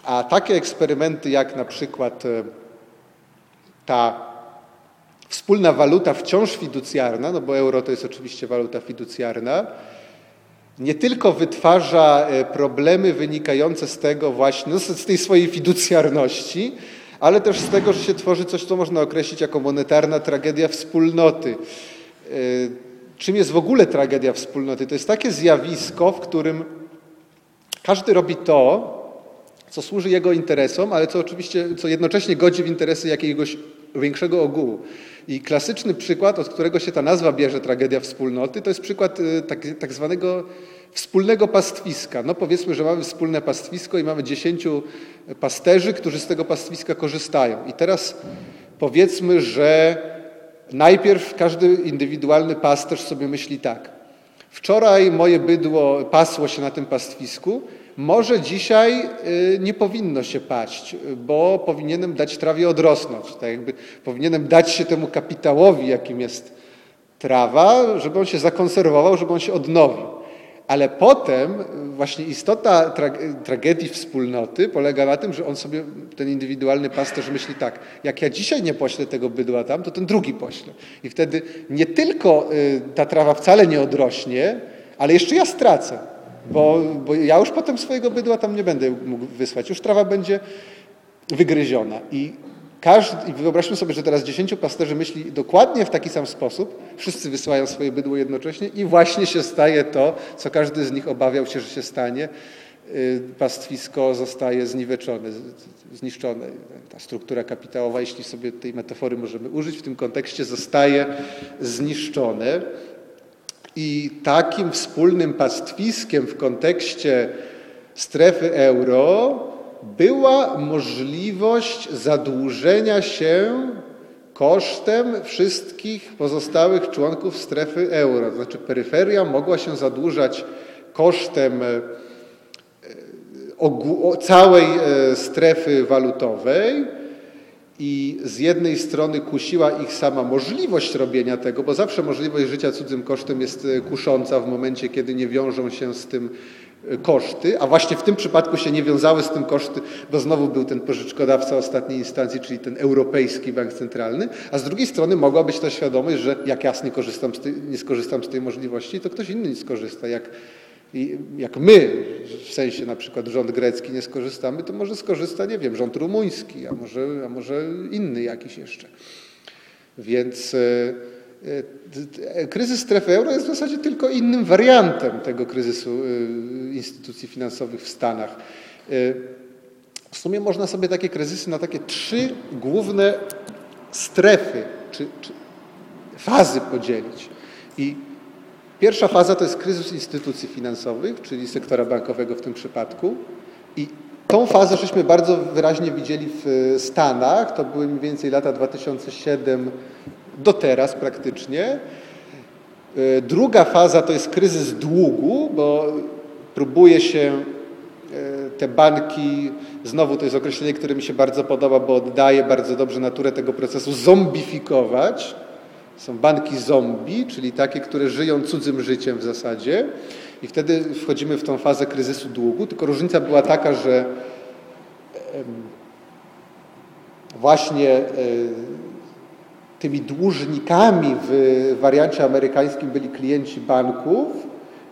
A takie eksperymenty jak na przykład e, ta wspólna waluta wciąż fiducjarna, no bo euro to jest oczywiście waluta fiducjarna, nie tylko wytwarza e, problemy wynikające z tego właśnie, no z tej swojej fiducjarności, ale też z tego, że się tworzy coś, co można określić jako monetarna tragedia wspólnoty. E, czym jest w ogóle tragedia wspólnoty? To jest takie zjawisko, w którym każdy robi to, co służy jego interesom, ale co oczywiście, co jednocześnie godzi w interesy jakiegoś większego ogółu. I klasyczny przykład, od którego się ta nazwa bierze, tragedia wspólnoty, to jest przykład y, tak, tak zwanego wspólnego pastwiska. No powiedzmy, że mamy wspólne pastwisko i mamy dziesięciu pasterzy, którzy z tego pastwiska korzystają. I teraz powiedzmy, że najpierw każdy indywidualny pasterz sobie myśli tak. Wczoraj moje bydło pasło się na tym pastwisku, może dzisiaj y, nie powinno się paść, bo powinienem dać trawie odrosnąć. Tak jakby powinienem dać się temu kapitałowi, jakim jest trawa, żeby on się zakonserwował, żeby on się odnowił. Ale potem właśnie istota tragedii wspólnoty polega na tym, że on sobie, ten indywidualny pasterz myśli tak, jak ja dzisiaj nie poślę tego bydła tam, to ten drugi pośle. I wtedy nie tylko y, ta trawa wcale nie odrośnie, ale jeszcze ja stracę. Bo, bo ja już potem swojego bydła tam nie będę mógł wysłać. Już trawa będzie wygryziona. I każdy, wyobraźmy sobie, że teraz dziesięciu pasterzy myśli dokładnie w taki sam sposób. Wszyscy wysyłają swoje bydło jednocześnie i właśnie się staje to, co każdy z nich obawiał się, że się stanie. Y, pastwisko zostaje zniweczone, zniszczone. Ta struktura kapitałowa, jeśli sobie tej metafory możemy użyć w tym kontekście, zostaje zniszczone. I takim wspólnym pastwiskiem w kontekście strefy euro była możliwość zadłużenia się kosztem wszystkich pozostałych członków strefy euro. To znaczy peryferia mogła się zadłużać kosztem e, całej e, strefy walutowej i z jednej strony kusiła ich sama możliwość robienia tego, bo zawsze możliwość życia cudzym kosztem jest e, kusząca w momencie, kiedy nie wiążą się z tym e, koszty, a właśnie w tym przypadku się nie wiązały z tym koszty, bo znowu był ten pożyczkodawca ostatniej instancji, czyli ten Europejski Bank Centralny, a z drugiej strony mogła być ta świadomość, że jak ja nie, korzystam z tej, nie skorzystam z tej możliwości, to ktoś inny nie skorzysta. Jak i jak my, w sensie na przykład rząd grecki nie skorzystamy, to może skorzysta, nie wiem, rząd rumuński, a może, a może inny jakiś jeszcze. Więc e, e, kryzys strefy euro jest w zasadzie tylko innym wariantem tego kryzysu e, instytucji finansowych w Stanach. W sumie można sobie takie kryzysy na takie trzy główne strefy czy, czy fazy podzielić. I Pierwsza faza to jest kryzys instytucji finansowych, czyli sektora bankowego w tym przypadku. I tą fazę żeśmy bardzo wyraźnie widzieli w Stanach. To były mniej więcej lata 2007 do teraz praktycznie. E, druga faza to jest kryzys długu, bo próbuje się e, te banki, znowu to jest określenie, które mi się bardzo podoba, bo oddaje bardzo dobrze naturę tego procesu, zombifikować są banki zombie, czyli takie, które żyją cudzym życiem w zasadzie. I wtedy wchodzimy w tą fazę kryzysu długu. Tylko różnica była taka, że właśnie e, tymi dłużnikami w wariancie amerykańskim byli klienci banków,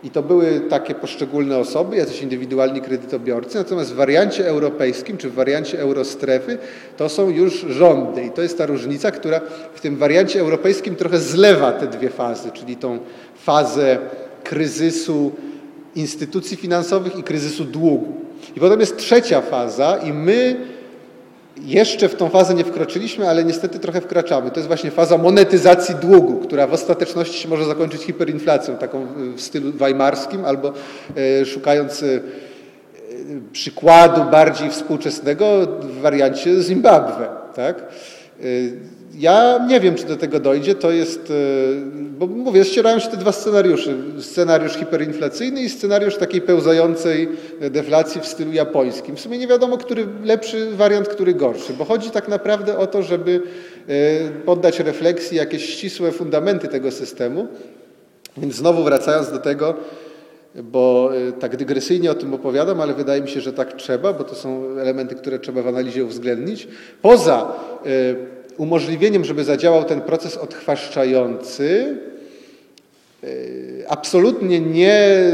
i to były takie poszczególne osoby, jacyś indywidualni kredytobiorcy, natomiast w wariancie europejskim czy w wariancie eurostrefy to są już rządy. I to jest ta różnica, która w tym wariancie europejskim trochę zlewa te dwie fazy, czyli tą fazę kryzysu instytucji finansowych i kryzysu długu. I potem jest trzecia faza i my jeszcze w tą fazę nie wkroczyliśmy, ale niestety trochę wkraczamy. To jest właśnie faza monetyzacji długu, która w ostateczności się może zakończyć hiperinflacją, taką w stylu weimarskim, albo e, szukając e, przykładu bardziej współczesnego w wariancie Zimbabwe. Tak? E, ja nie wiem, czy do tego dojdzie. To jest, bo mówię, ścierają się te dwa scenariusze. Scenariusz hiperinflacyjny i scenariusz takiej pełzającej deflacji w stylu japońskim. W sumie nie wiadomo, który lepszy wariant, który gorszy, bo chodzi tak naprawdę o to, żeby poddać refleksji jakieś ścisłe fundamenty tego systemu. Więc znowu wracając do tego, bo tak dygresyjnie o tym opowiadam, ale wydaje mi się, że tak trzeba, bo to są elementy, które trzeba w analizie uwzględnić. Poza umożliwieniem, żeby zadziałał ten proces odchwaszczający, e, absolutnie nie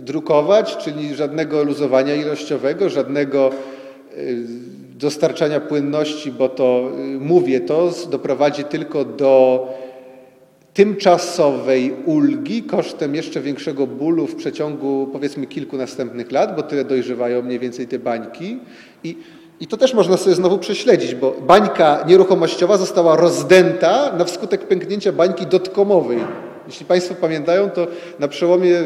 drukować, czyli żadnego luzowania ilościowego, żadnego e, dostarczania płynności, bo to e, mówię, to doprowadzi tylko do tymczasowej ulgi kosztem jeszcze większego bólu w przeciągu powiedzmy kilku następnych lat, bo tyle dojrzewają mniej więcej te bańki. I i to też można sobie znowu prześledzić, bo bańka nieruchomościowa została rozdęta na wskutek pęknięcia bańki dotkomowej. Jeśli Państwo pamiętają, to na przełomie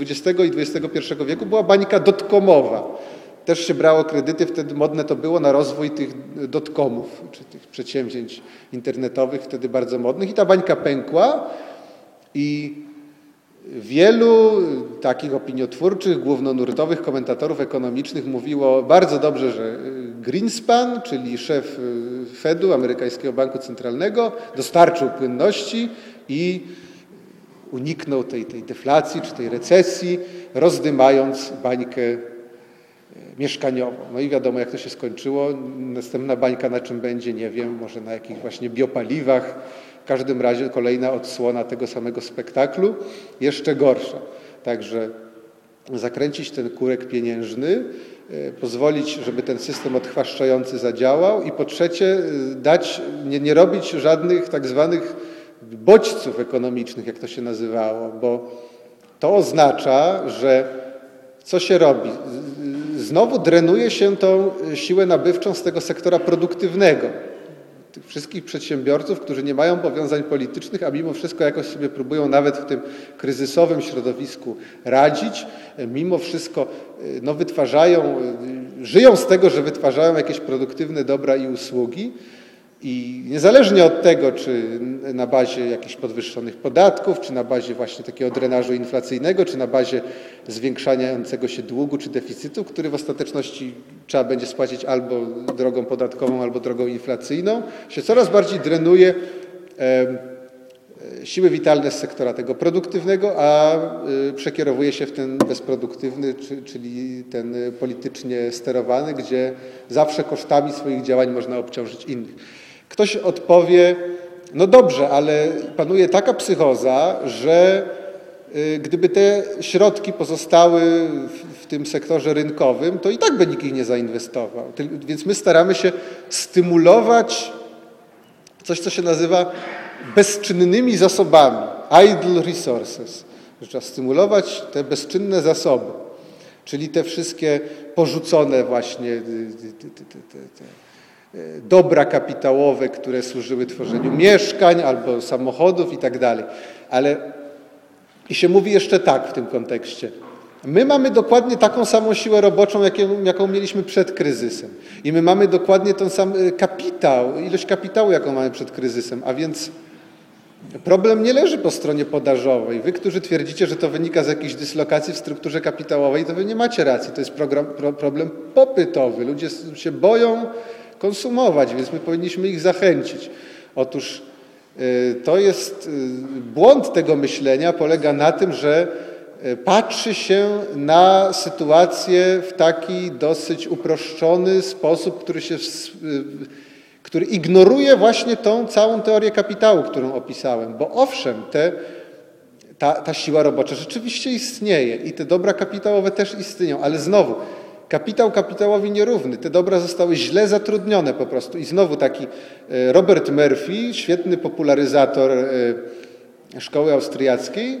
XX i XXI wieku była bańka dotkomowa. Też się brało kredyty, wtedy modne to było na rozwój tych dotkomów, czy tych przedsięwzięć internetowych, wtedy bardzo modnych. I ta bańka pękła i Wielu takich opiniotwórczych, głównonurtowych komentatorów ekonomicznych mówiło bardzo dobrze, że Greenspan, czyli szef Fedu, amerykańskiego banku centralnego, dostarczył płynności i uniknął tej, tej deflacji czy tej recesji, rozdymając bańkę e, mieszkaniową. No i wiadomo, jak to się skończyło. Następna bańka na czym będzie, nie wiem, może na jakich właśnie biopaliwach, w każdym razie kolejna odsłona tego samego spektaklu, jeszcze gorsza. Także zakręcić ten kurek pieniężny, pozwolić, żeby ten system odchwaszczający zadziałał i po trzecie e, dać, nie, nie robić żadnych tak zwanych bodźców ekonomicznych, jak to się nazywało, bo to oznacza, że co się robi? Znowu drenuje się tą siłę nabywczą z tego sektora produktywnego tych wszystkich przedsiębiorców, którzy nie mają powiązań politycznych, a mimo wszystko jakoś sobie próbują nawet w tym kryzysowym środowisku radzić, mimo wszystko e, no, wytwarzają, e, żyją z tego, że wytwarzają jakieś produktywne dobra i usługi. I niezależnie od tego, czy na bazie jakichś podwyższonych podatków, czy na bazie właśnie takiego drenażu inflacyjnego, czy na bazie zwiększającego się długu czy deficytu, który w ostateczności trzeba będzie spłacić albo drogą podatkową, albo drogą inflacyjną, się coraz bardziej drenuje siły witalne z sektora tego produktywnego, a y, przekierowuje się w ten bezproduktywny, czyli ten politycznie sterowany, gdzie zawsze kosztami swoich działań można obciążyć innych. Ktoś odpowie, no dobrze, ale panuje taka psychoza, że y, gdyby te środki pozostały w, tym sektorze rynkowym, to i tak by nikt ich nie zainwestował. Więc my staramy się stymulować coś, co się nazywa bezczynnymi zasobami, idle resources. Trzeba stymulować te bezczynne zasoby, czyli te wszystkie porzucone właśnie dobra kapitałowe, które służyły tworzeniu mieszkań albo samochodów i tak dalej. Ale i się mówi jeszcze tak w tym kontekście. My mamy dokładnie taką samą siłę roboczą, jaką, jaką mieliśmy przed kryzysem. I my mamy dokładnie ten sam y, kapitał, ilość kapitału, jaką mamy przed kryzysem. A więc problem nie leży po stronie podażowej. Wy, którzy twierdzicie, że to wynika z jakiejś dyslokacji w strukturze kapitałowej, to wy nie macie racji. To jest program, pro, problem popytowy. Ludzie się boją konsumować, więc my powinniśmy ich zachęcić. Otóż y, to jest y, błąd tego myślenia, polega na tym, że y, patrzy się na sytuację w taki dosyć uproszczony sposób, który, się, który ignoruje właśnie tą całą teorię kapitału, którą opisałem. Bo owszem, te, ta, ta siła robocza rzeczywiście istnieje i te dobra kapitałowe też istnieją, ale znowu Kapitał kapitałowi nierówny. Te dobra zostały źle zatrudnione po prostu. I znowu taki e, Robert Murphy, świetny popularyzator e, szkoły austriackiej,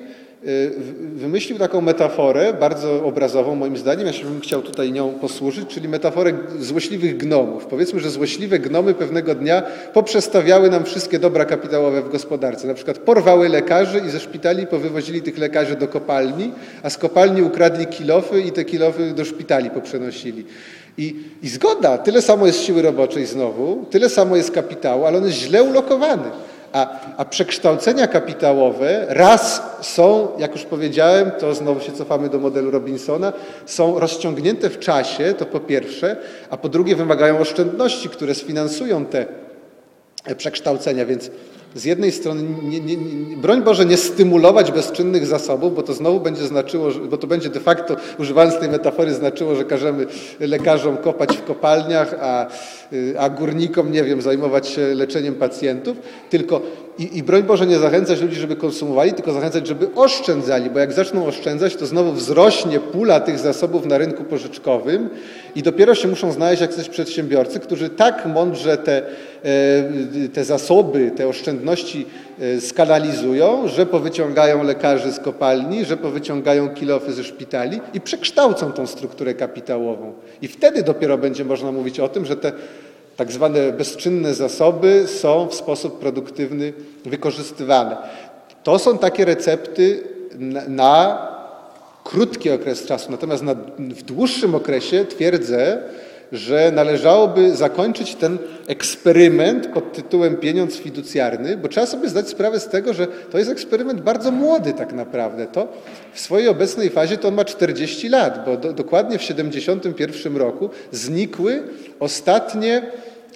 wymyślił taką metaforę, bardzo obrazową moim zdaniem, ja się bym chciał tutaj nią posłużyć, czyli metaforę złośliwych gnomów. Powiedzmy, że złośliwe gnomy pewnego dnia poprzestawiały nam wszystkie dobra kapitałowe w gospodarce. Na przykład porwały lekarzy i ze szpitali powywozili tych lekarzy do kopalni, a z kopalni ukradli kilofy i te kilofy do szpitali poprzenosili. I, I zgoda, tyle samo jest siły roboczej znowu, tyle samo jest kapitału, ale on jest źle ulokowany. A, a przekształcenia kapitałowe raz są, jak już powiedziałem, to znowu się cofamy do modelu Robinsona, są rozciągnięte w czasie, to po pierwsze, a po drugie wymagają oszczędności, które sfinansują te przekształcenia, więc z jednej strony, nie, nie, nie, broń Boże, nie stymulować bezczynnych zasobów, bo to znowu będzie znaczyło, bo to będzie de facto, używając tej metafory, znaczyło, że każemy lekarzom kopać w kopalniach, a, y, a górnikom, nie wiem, zajmować się leczeniem pacjentów, tylko i, I broń Boże nie zachęcać ludzi, żeby konsumowali, tylko zachęcać, żeby oszczędzali, bo jak zaczną oszczędzać, to znowu wzrośnie pula tych zasobów na rynku pożyczkowym i dopiero się muszą znaleźć jacyś przedsiębiorcy, którzy tak mądrze te, e, te zasoby, te oszczędności e, skanalizują, że powyciągają lekarzy z kopalni, że powyciągają kilofy ze szpitali i przekształcą tą strukturę kapitałową. I wtedy dopiero będzie można mówić o tym, że te tak zwane bezczynne zasoby są w sposób produktywny wykorzystywane. To są takie recepty na, na krótki okres czasu, natomiast na, w dłuższym okresie twierdzę, że należałoby zakończyć ten eksperyment pod tytułem pieniądz fiducjarny, bo trzeba sobie zdać sprawę z tego, że to jest eksperyment bardzo młody tak naprawdę. To w swojej obecnej fazie to on ma 40 lat, bo do, dokładnie w 1971 roku znikły ostatnie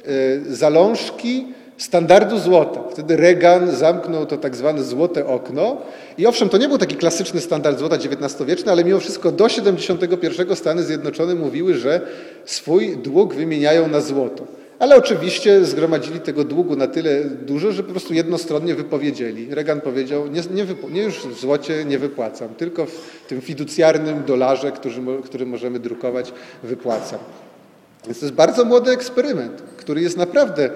y, zalążki standardu złota. Wtedy Reagan zamknął to tak zwane złote okno i owszem, to nie był taki klasyczny standard złota XIX-wieczny, ale mimo wszystko do 71 Stany Zjednoczone mówiły, że swój dług wymieniają na złoto. Ale oczywiście zgromadzili tego długu na tyle dużo, że po prostu jednostronnie wypowiedzieli. Reagan powiedział, nie, nie, nie już w złocie nie wypłacam, tylko w tym fiducjarnym dolarze, który, który możemy drukować, wypłacam. Więc to jest bardzo młody eksperyment, który jest naprawdę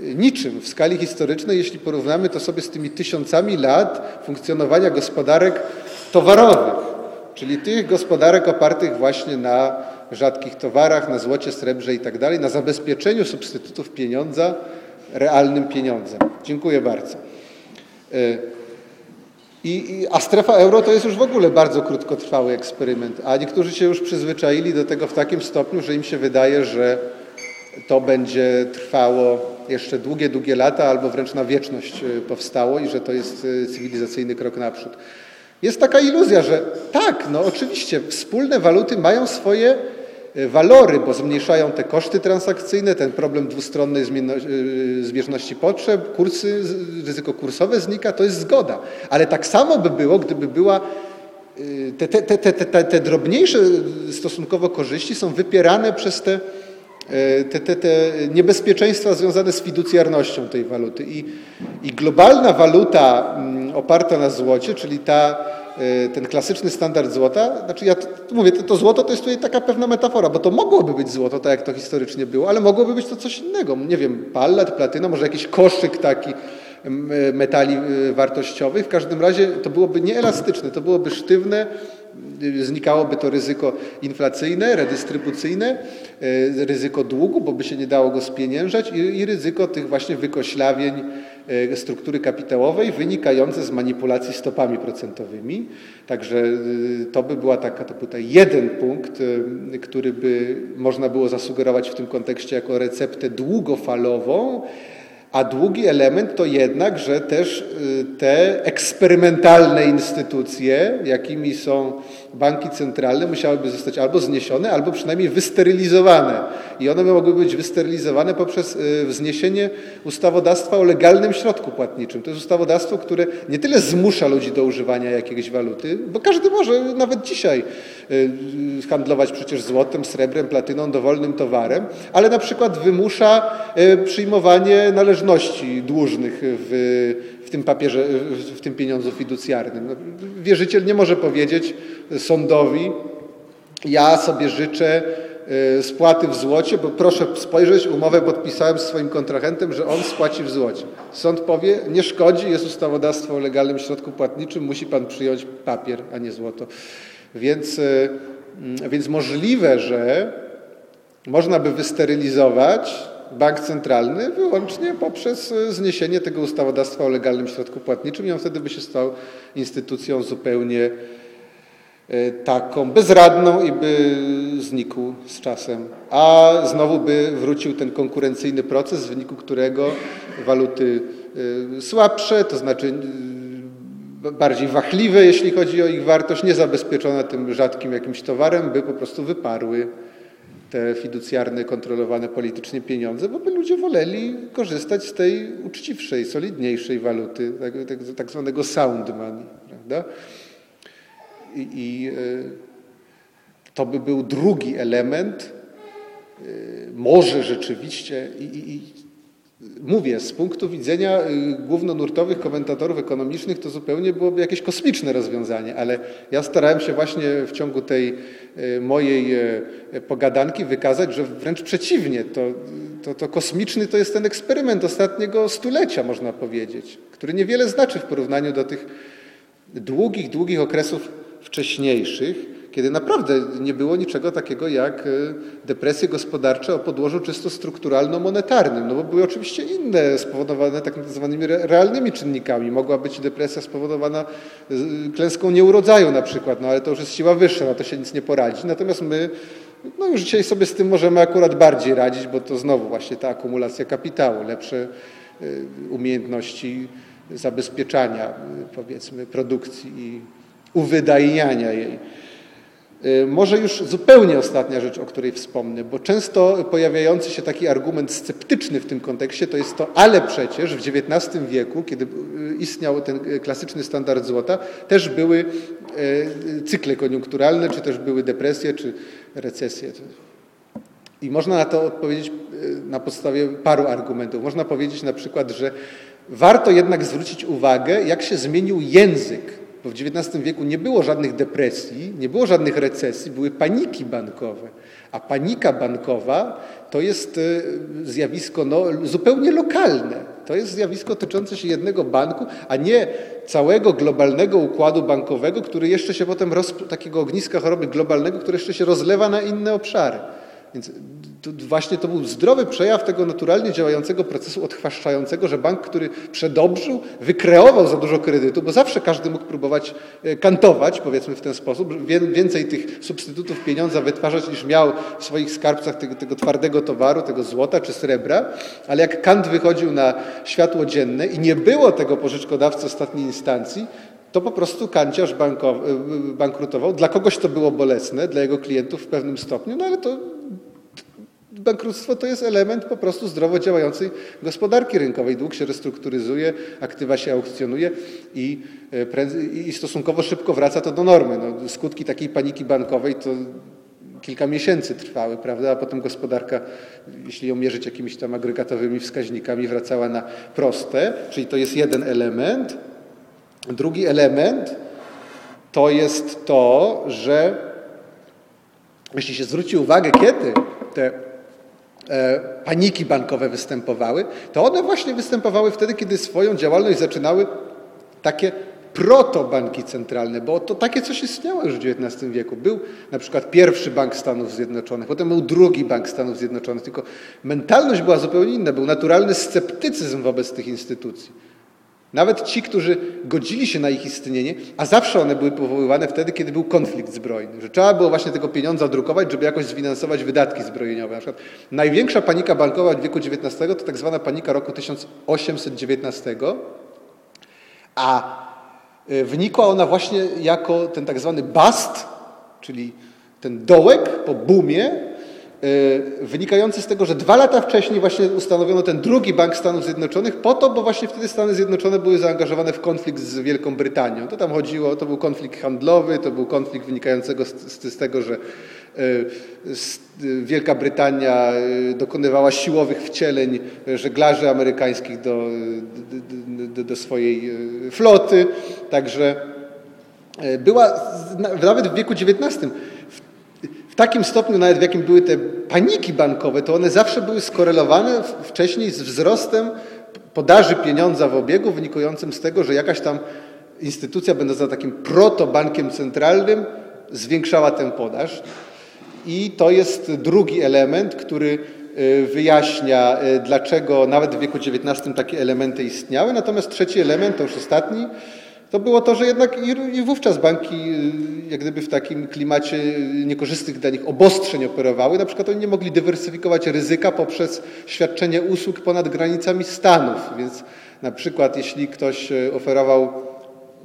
niczym w skali historycznej, jeśli porównamy to sobie z tymi tysiącami lat funkcjonowania gospodarek towarowych, czyli tych gospodarek opartych właśnie na rzadkich towarach, na złocie, srebrze i tak dalej, na zabezpieczeniu substytutów pieniądza realnym pieniądzem. Dziękuję bardzo. E, I, a strefa euro to jest już w ogóle bardzo krótkotrwały eksperyment, a niektórzy się już przyzwyczaili do tego w takim stopniu, że im się wydaje, że to będzie trwało jeszcze długie, długie lata albo wręcz na wieczność powstało i że to jest cywilizacyjny krok naprzód. Jest taka iluzja, że tak, no oczywiście, wspólne waluty mają swoje e, walory, bo zmniejszają te koszty transakcyjne, ten problem dwustronnej zbieżności potrzeb, kursy, ryzyko kursowe znika, to jest zgoda. Ale tak samo by było, gdyby była te, te, te, te, te drobniejsze stosunkowo korzyści są wypierane przez te, te, te, te niebezpieczeństwa związane z fiducjarnością tej waluty. I, i globalna waluta mm, oparta na złocie, czyli ta Y, ten klasyczny standard złota, znaczy ja mówię, to, to, złoto to jest tutaj taka pewna metafora, bo to mogłoby być złoto, tak jak to historycznie było, ale mogłoby być to coś innego. Nie wiem, pallet, platyna, może jakiś koszyk taki metali y, wartościowych. W każdym razie to byłoby nieelastyczne, to byłoby sztywne, znikałoby to ryzyko inflacyjne, redystrybucyjne, e, ryzyko długu, bo by się nie dało go spieniężać i, ryzyko tych właśnie wykoślawień e, struktury kapitałowej wynikające z manipulacji stopami procentowymi. Także e, to by była taka, to tutaj jeden punkt, który by można było zasugerować w tym kontekście jako receptę długofalową, a długi element to jednak, że też y, te eksperymentalne instytucje, jakimi są banki centralne, musiałyby zostać albo zniesione, albo przynajmniej wysterylizowane. I one mogły być wysterylizowane poprzez y, wzniesienie ustawodawstwa o legalnym środku płatniczym. To jest ustawodawstwo, które nie tyle zmusza ludzi do używania jakiejś waluty, bo każdy może nawet dzisiaj y, handlować przecież złotem, srebrem, platyną, dowolnym towarem, ale na przykład wymusza przyjmowanie należności dłużnych w, w tym papierze, w tym pieniądzu fiducjarnym. Wierzyciel nie może powiedzieć sądowi, ja sobie życzę e, spłaty w złocie, bo proszę spojrzeć, umowę podpisałem z swoim kontrahentem, że on spłaci w złocie. Sąd powie, nie szkodzi, jest ustawodawstwo o legalnym środku płatniczym, musi pan przyjąć papier, a nie złoto. Więc, e, mm, więc możliwe, że można by wysterylizować bank centralny wyłącznie poprzez e, zniesienie tego ustawodawstwa o legalnym środku płatniczym i on wtedy by się stał instytucją zupełnie e, taką bezradną i by znikł z czasem. A znowu by wrócił ten konkurencyjny proces, w wyniku którego waluty e, słabsze, to znaczy bardziej wachliwe, jeśli chodzi o ich wartość, niezabezpieczone tym rzadkim jakimś towarem, by po prostu wyparły te fiducjarne, kontrolowane politycznie pieniądze, bo by ludzie woleli korzystać z tej uczciwszej, solidniejszej waluty, tak, tak, tak zwanego sound money. Prawda? I, i e, to by był drugi element, e, może rzeczywiście, i, i, mówię, z punktu widzenia y, głównonurtowych komentatorów ekonomicznych to zupełnie byłoby jakieś kosmiczne rozwiązanie, ale ja starałem się właśnie w ciągu tej y, mojej y, pogadanki wykazać, że wręcz przeciwnie, to, to, to kosmiczny to jest ten eksperyment ostatniego stulecia, można powiedzieć, który niewiele znaczy w porównaniu do tych długich, długich okresów wcześniejszych, kiedy naprawdę nie było niczego takiego jak e, depresje gospodarcze o podłożu czysto strukturalno-monetarnym, no bo były oczywiście inne spowodowane tak zwanymi realnymi czynnikami. Mogła być depresja spowodowana e, klęską nieurodzaju na przykład, no ale to już jest siła wyższa, na to się nic nie poradzi. Natomiast my no już dzisiaj sobie z tym możemy akurat bardziej radzić, bo to znowu właśnie ta akumulacja kapitału, lepsze e, umiejętności zabezpieczania powiedzmy produkcji i uwydajniania jej. Y, może już zupełnie ostatnia rzecz, o której wspomnę, bo często pojawiający się taki argument sceptyczny w tym kontekście to jest to, ale przecież w XIX wieku, kiedy y, istniał ten klasyczny standard złota, też były y, cykle koniunkturalne, czy też były depresje, czy recesje. I można na to odpowiedzieć na podstawie paru argumentów. Można powiedzieć na przykład, że warto jednak zwrócić uwagę, jak się zmienił język bo w XIX wieku nie było żadnych depresji, nie było żadnych recesji, były paniki bankowe. A panika bankowa to jest e, zjawisko no, zupełnie lokalne. To jest zjawisko dotyczące się jednego banku, a nie całego globalnego układu bankowego, który jeszcze się potem, roz, takiego ogniska choroby globalnego, które jeszcze się rozlewa na inne obszary. Więc to właśnie to był zdrowy przejaw tego naturalnie działającego procesu odchwaszczającego, że bank, który przedobrzył, wykreował za dużo kredytu, bo zawsze każdy mógł próbować e, kantować, powiedzmy w ten sposób, więcej tych substytutów pieniądza wytwarzać niż miał w swoich skarbcach tego, tego twardego towaru, tego złota czy srebra, ale jak kant wychodził na światło dzienne i nie było tego pożyczkodawcy ostatniej instancji, to po prostu kanciarz bankowy, bankrutował. Dla kogoś to było bolesne, dla jego klientów w pewnym stopniu, no ale to bankructwo to jest element po prostu zdrowo działającej gospodarki rynkowej. Dług się restrukturyzuje, aktywa się aukcjonuje i, e, i stosunkowo szybko wraca to do normy. No, skutki takiej paniki bankowej to kilka miesięcy trwały, prawda? A potem gospodarka, jeśli ją mierzyć jakimiś tam agregatowymi wskaźnikami, wracała na proste, czyli to jest jeden element. Drugi element to jest to, że jeśli się zwróci uwagę, kiedy te paniki bankowe występowały, to one właśnie występowały wtedy, kiedy swoją działalność zaczynały takie protobanki centralne, bo to takie coś istniało już w XIX wieku. Był na przykład pierwszy Bank Stanów Zjednoczonych, potem był drugi Bank Stanów Zjednoczonych, tylko mentalność była zupełnie inna, był naturalny sceptycyzm wobec tych instytucji. Nawet ci, którzy godzili się na ich istnienie, a zawsze one były powoływane wtedy, kiedy był konflikt zbrojny, że trzeba było właśnie tego pieniądza drukować, żeby jakoś zfinansować wydatki zbrojeniowe. Na przykład największa panika bankowa w wieku XIX to tak zwana panika roku 1819, a e, wynikła ona właśnie jako ten tak zwany bust, czyli ten dołek po boomie, Y, wynikający z tego, że dwa lata wcześniej właśnie ustanowiono ten drugi Bank Stanów Zjednoczonych po to, bo właśnie wtedy Stany Zjednoczone były zaangażowane w konflikt z Wielką Brytanią. To tam chodziło, to był konflikt handlowy, to był konflikt wynikający z, z tego, że y, Wielka Brytania y, dokonywała siłowych wcieleń żeglarzy amerykańskich do, do, do swojej floty. Także była nawet w wieku XIX takim stopniu, nawet w jakim były te paniki bankowe, to one zawsze były skorelowane wcześniej z wzrostem podaży pieniądza w obiegu, wynikającym z tego, że jakaś tam instytucja, będąca takim protobankiem centralnym, zwiększała tę podaż. I to jest drugi element, który y, wyjaśnia, y, dlaczego nawet w wieku XIX takie elementy istniały. Natomiast trzeci element, to już ostatni, to było to, że jednak i, wówczas banki y, jak gdyby w takim klimacie niekorzystnych dla nich obostrzeń operowały. Na przykład oni nie mogli dywersyfikować ryzyka poprzez świadczenie usług ponad granicami Stanów. Więc na przykład jeśli ktoś e, oferował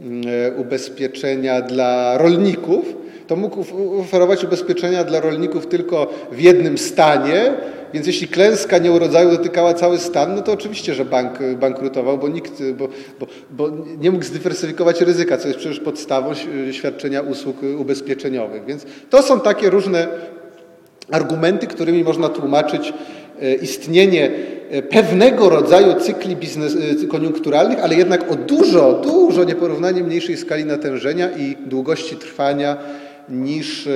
mm, e, ubezpieczenia dla rolników, to mógł oferować ubezpieczenia dla rolników tylko w jednym stanie, więc jeśli klęska nieurodzaju dotykała cały stan, no to oczywiście, że bank bankrutował, bo nikt, bo, bo, bo nie mógł zdywersyfikować ryzyka, co jest przecież podstawą świadczenia usług ubezpieczeniowych. Więc to są takie różne argumenty, którymi można tłumaczyć e, istnienie e, pewnego rodzaju cykli biznes, e, koniunkturalnych, ale jednak o dużo, dużo nieporównanie mniejszej skali natężenia i długości trwania niż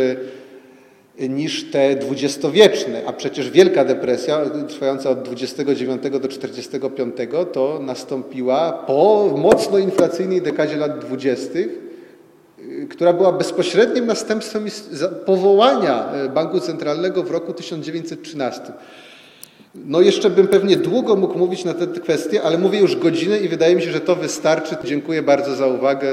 niż te dwudziestowieczne, a przecież Wielka Depresja trwająca od 29 do 45 to nastąpiła po mocno inflacyjnej dekadzie lat dwudziestych, która była bezpośrednim następstwem powołania e, Banku Centralnego w roku 1913. No jeszcze bym pewnie długo mógł mówić na te kwestie, ale mówię już godzinę i wydaje mi się, że to wystarczy. Dziękuję bardzo za uwagę.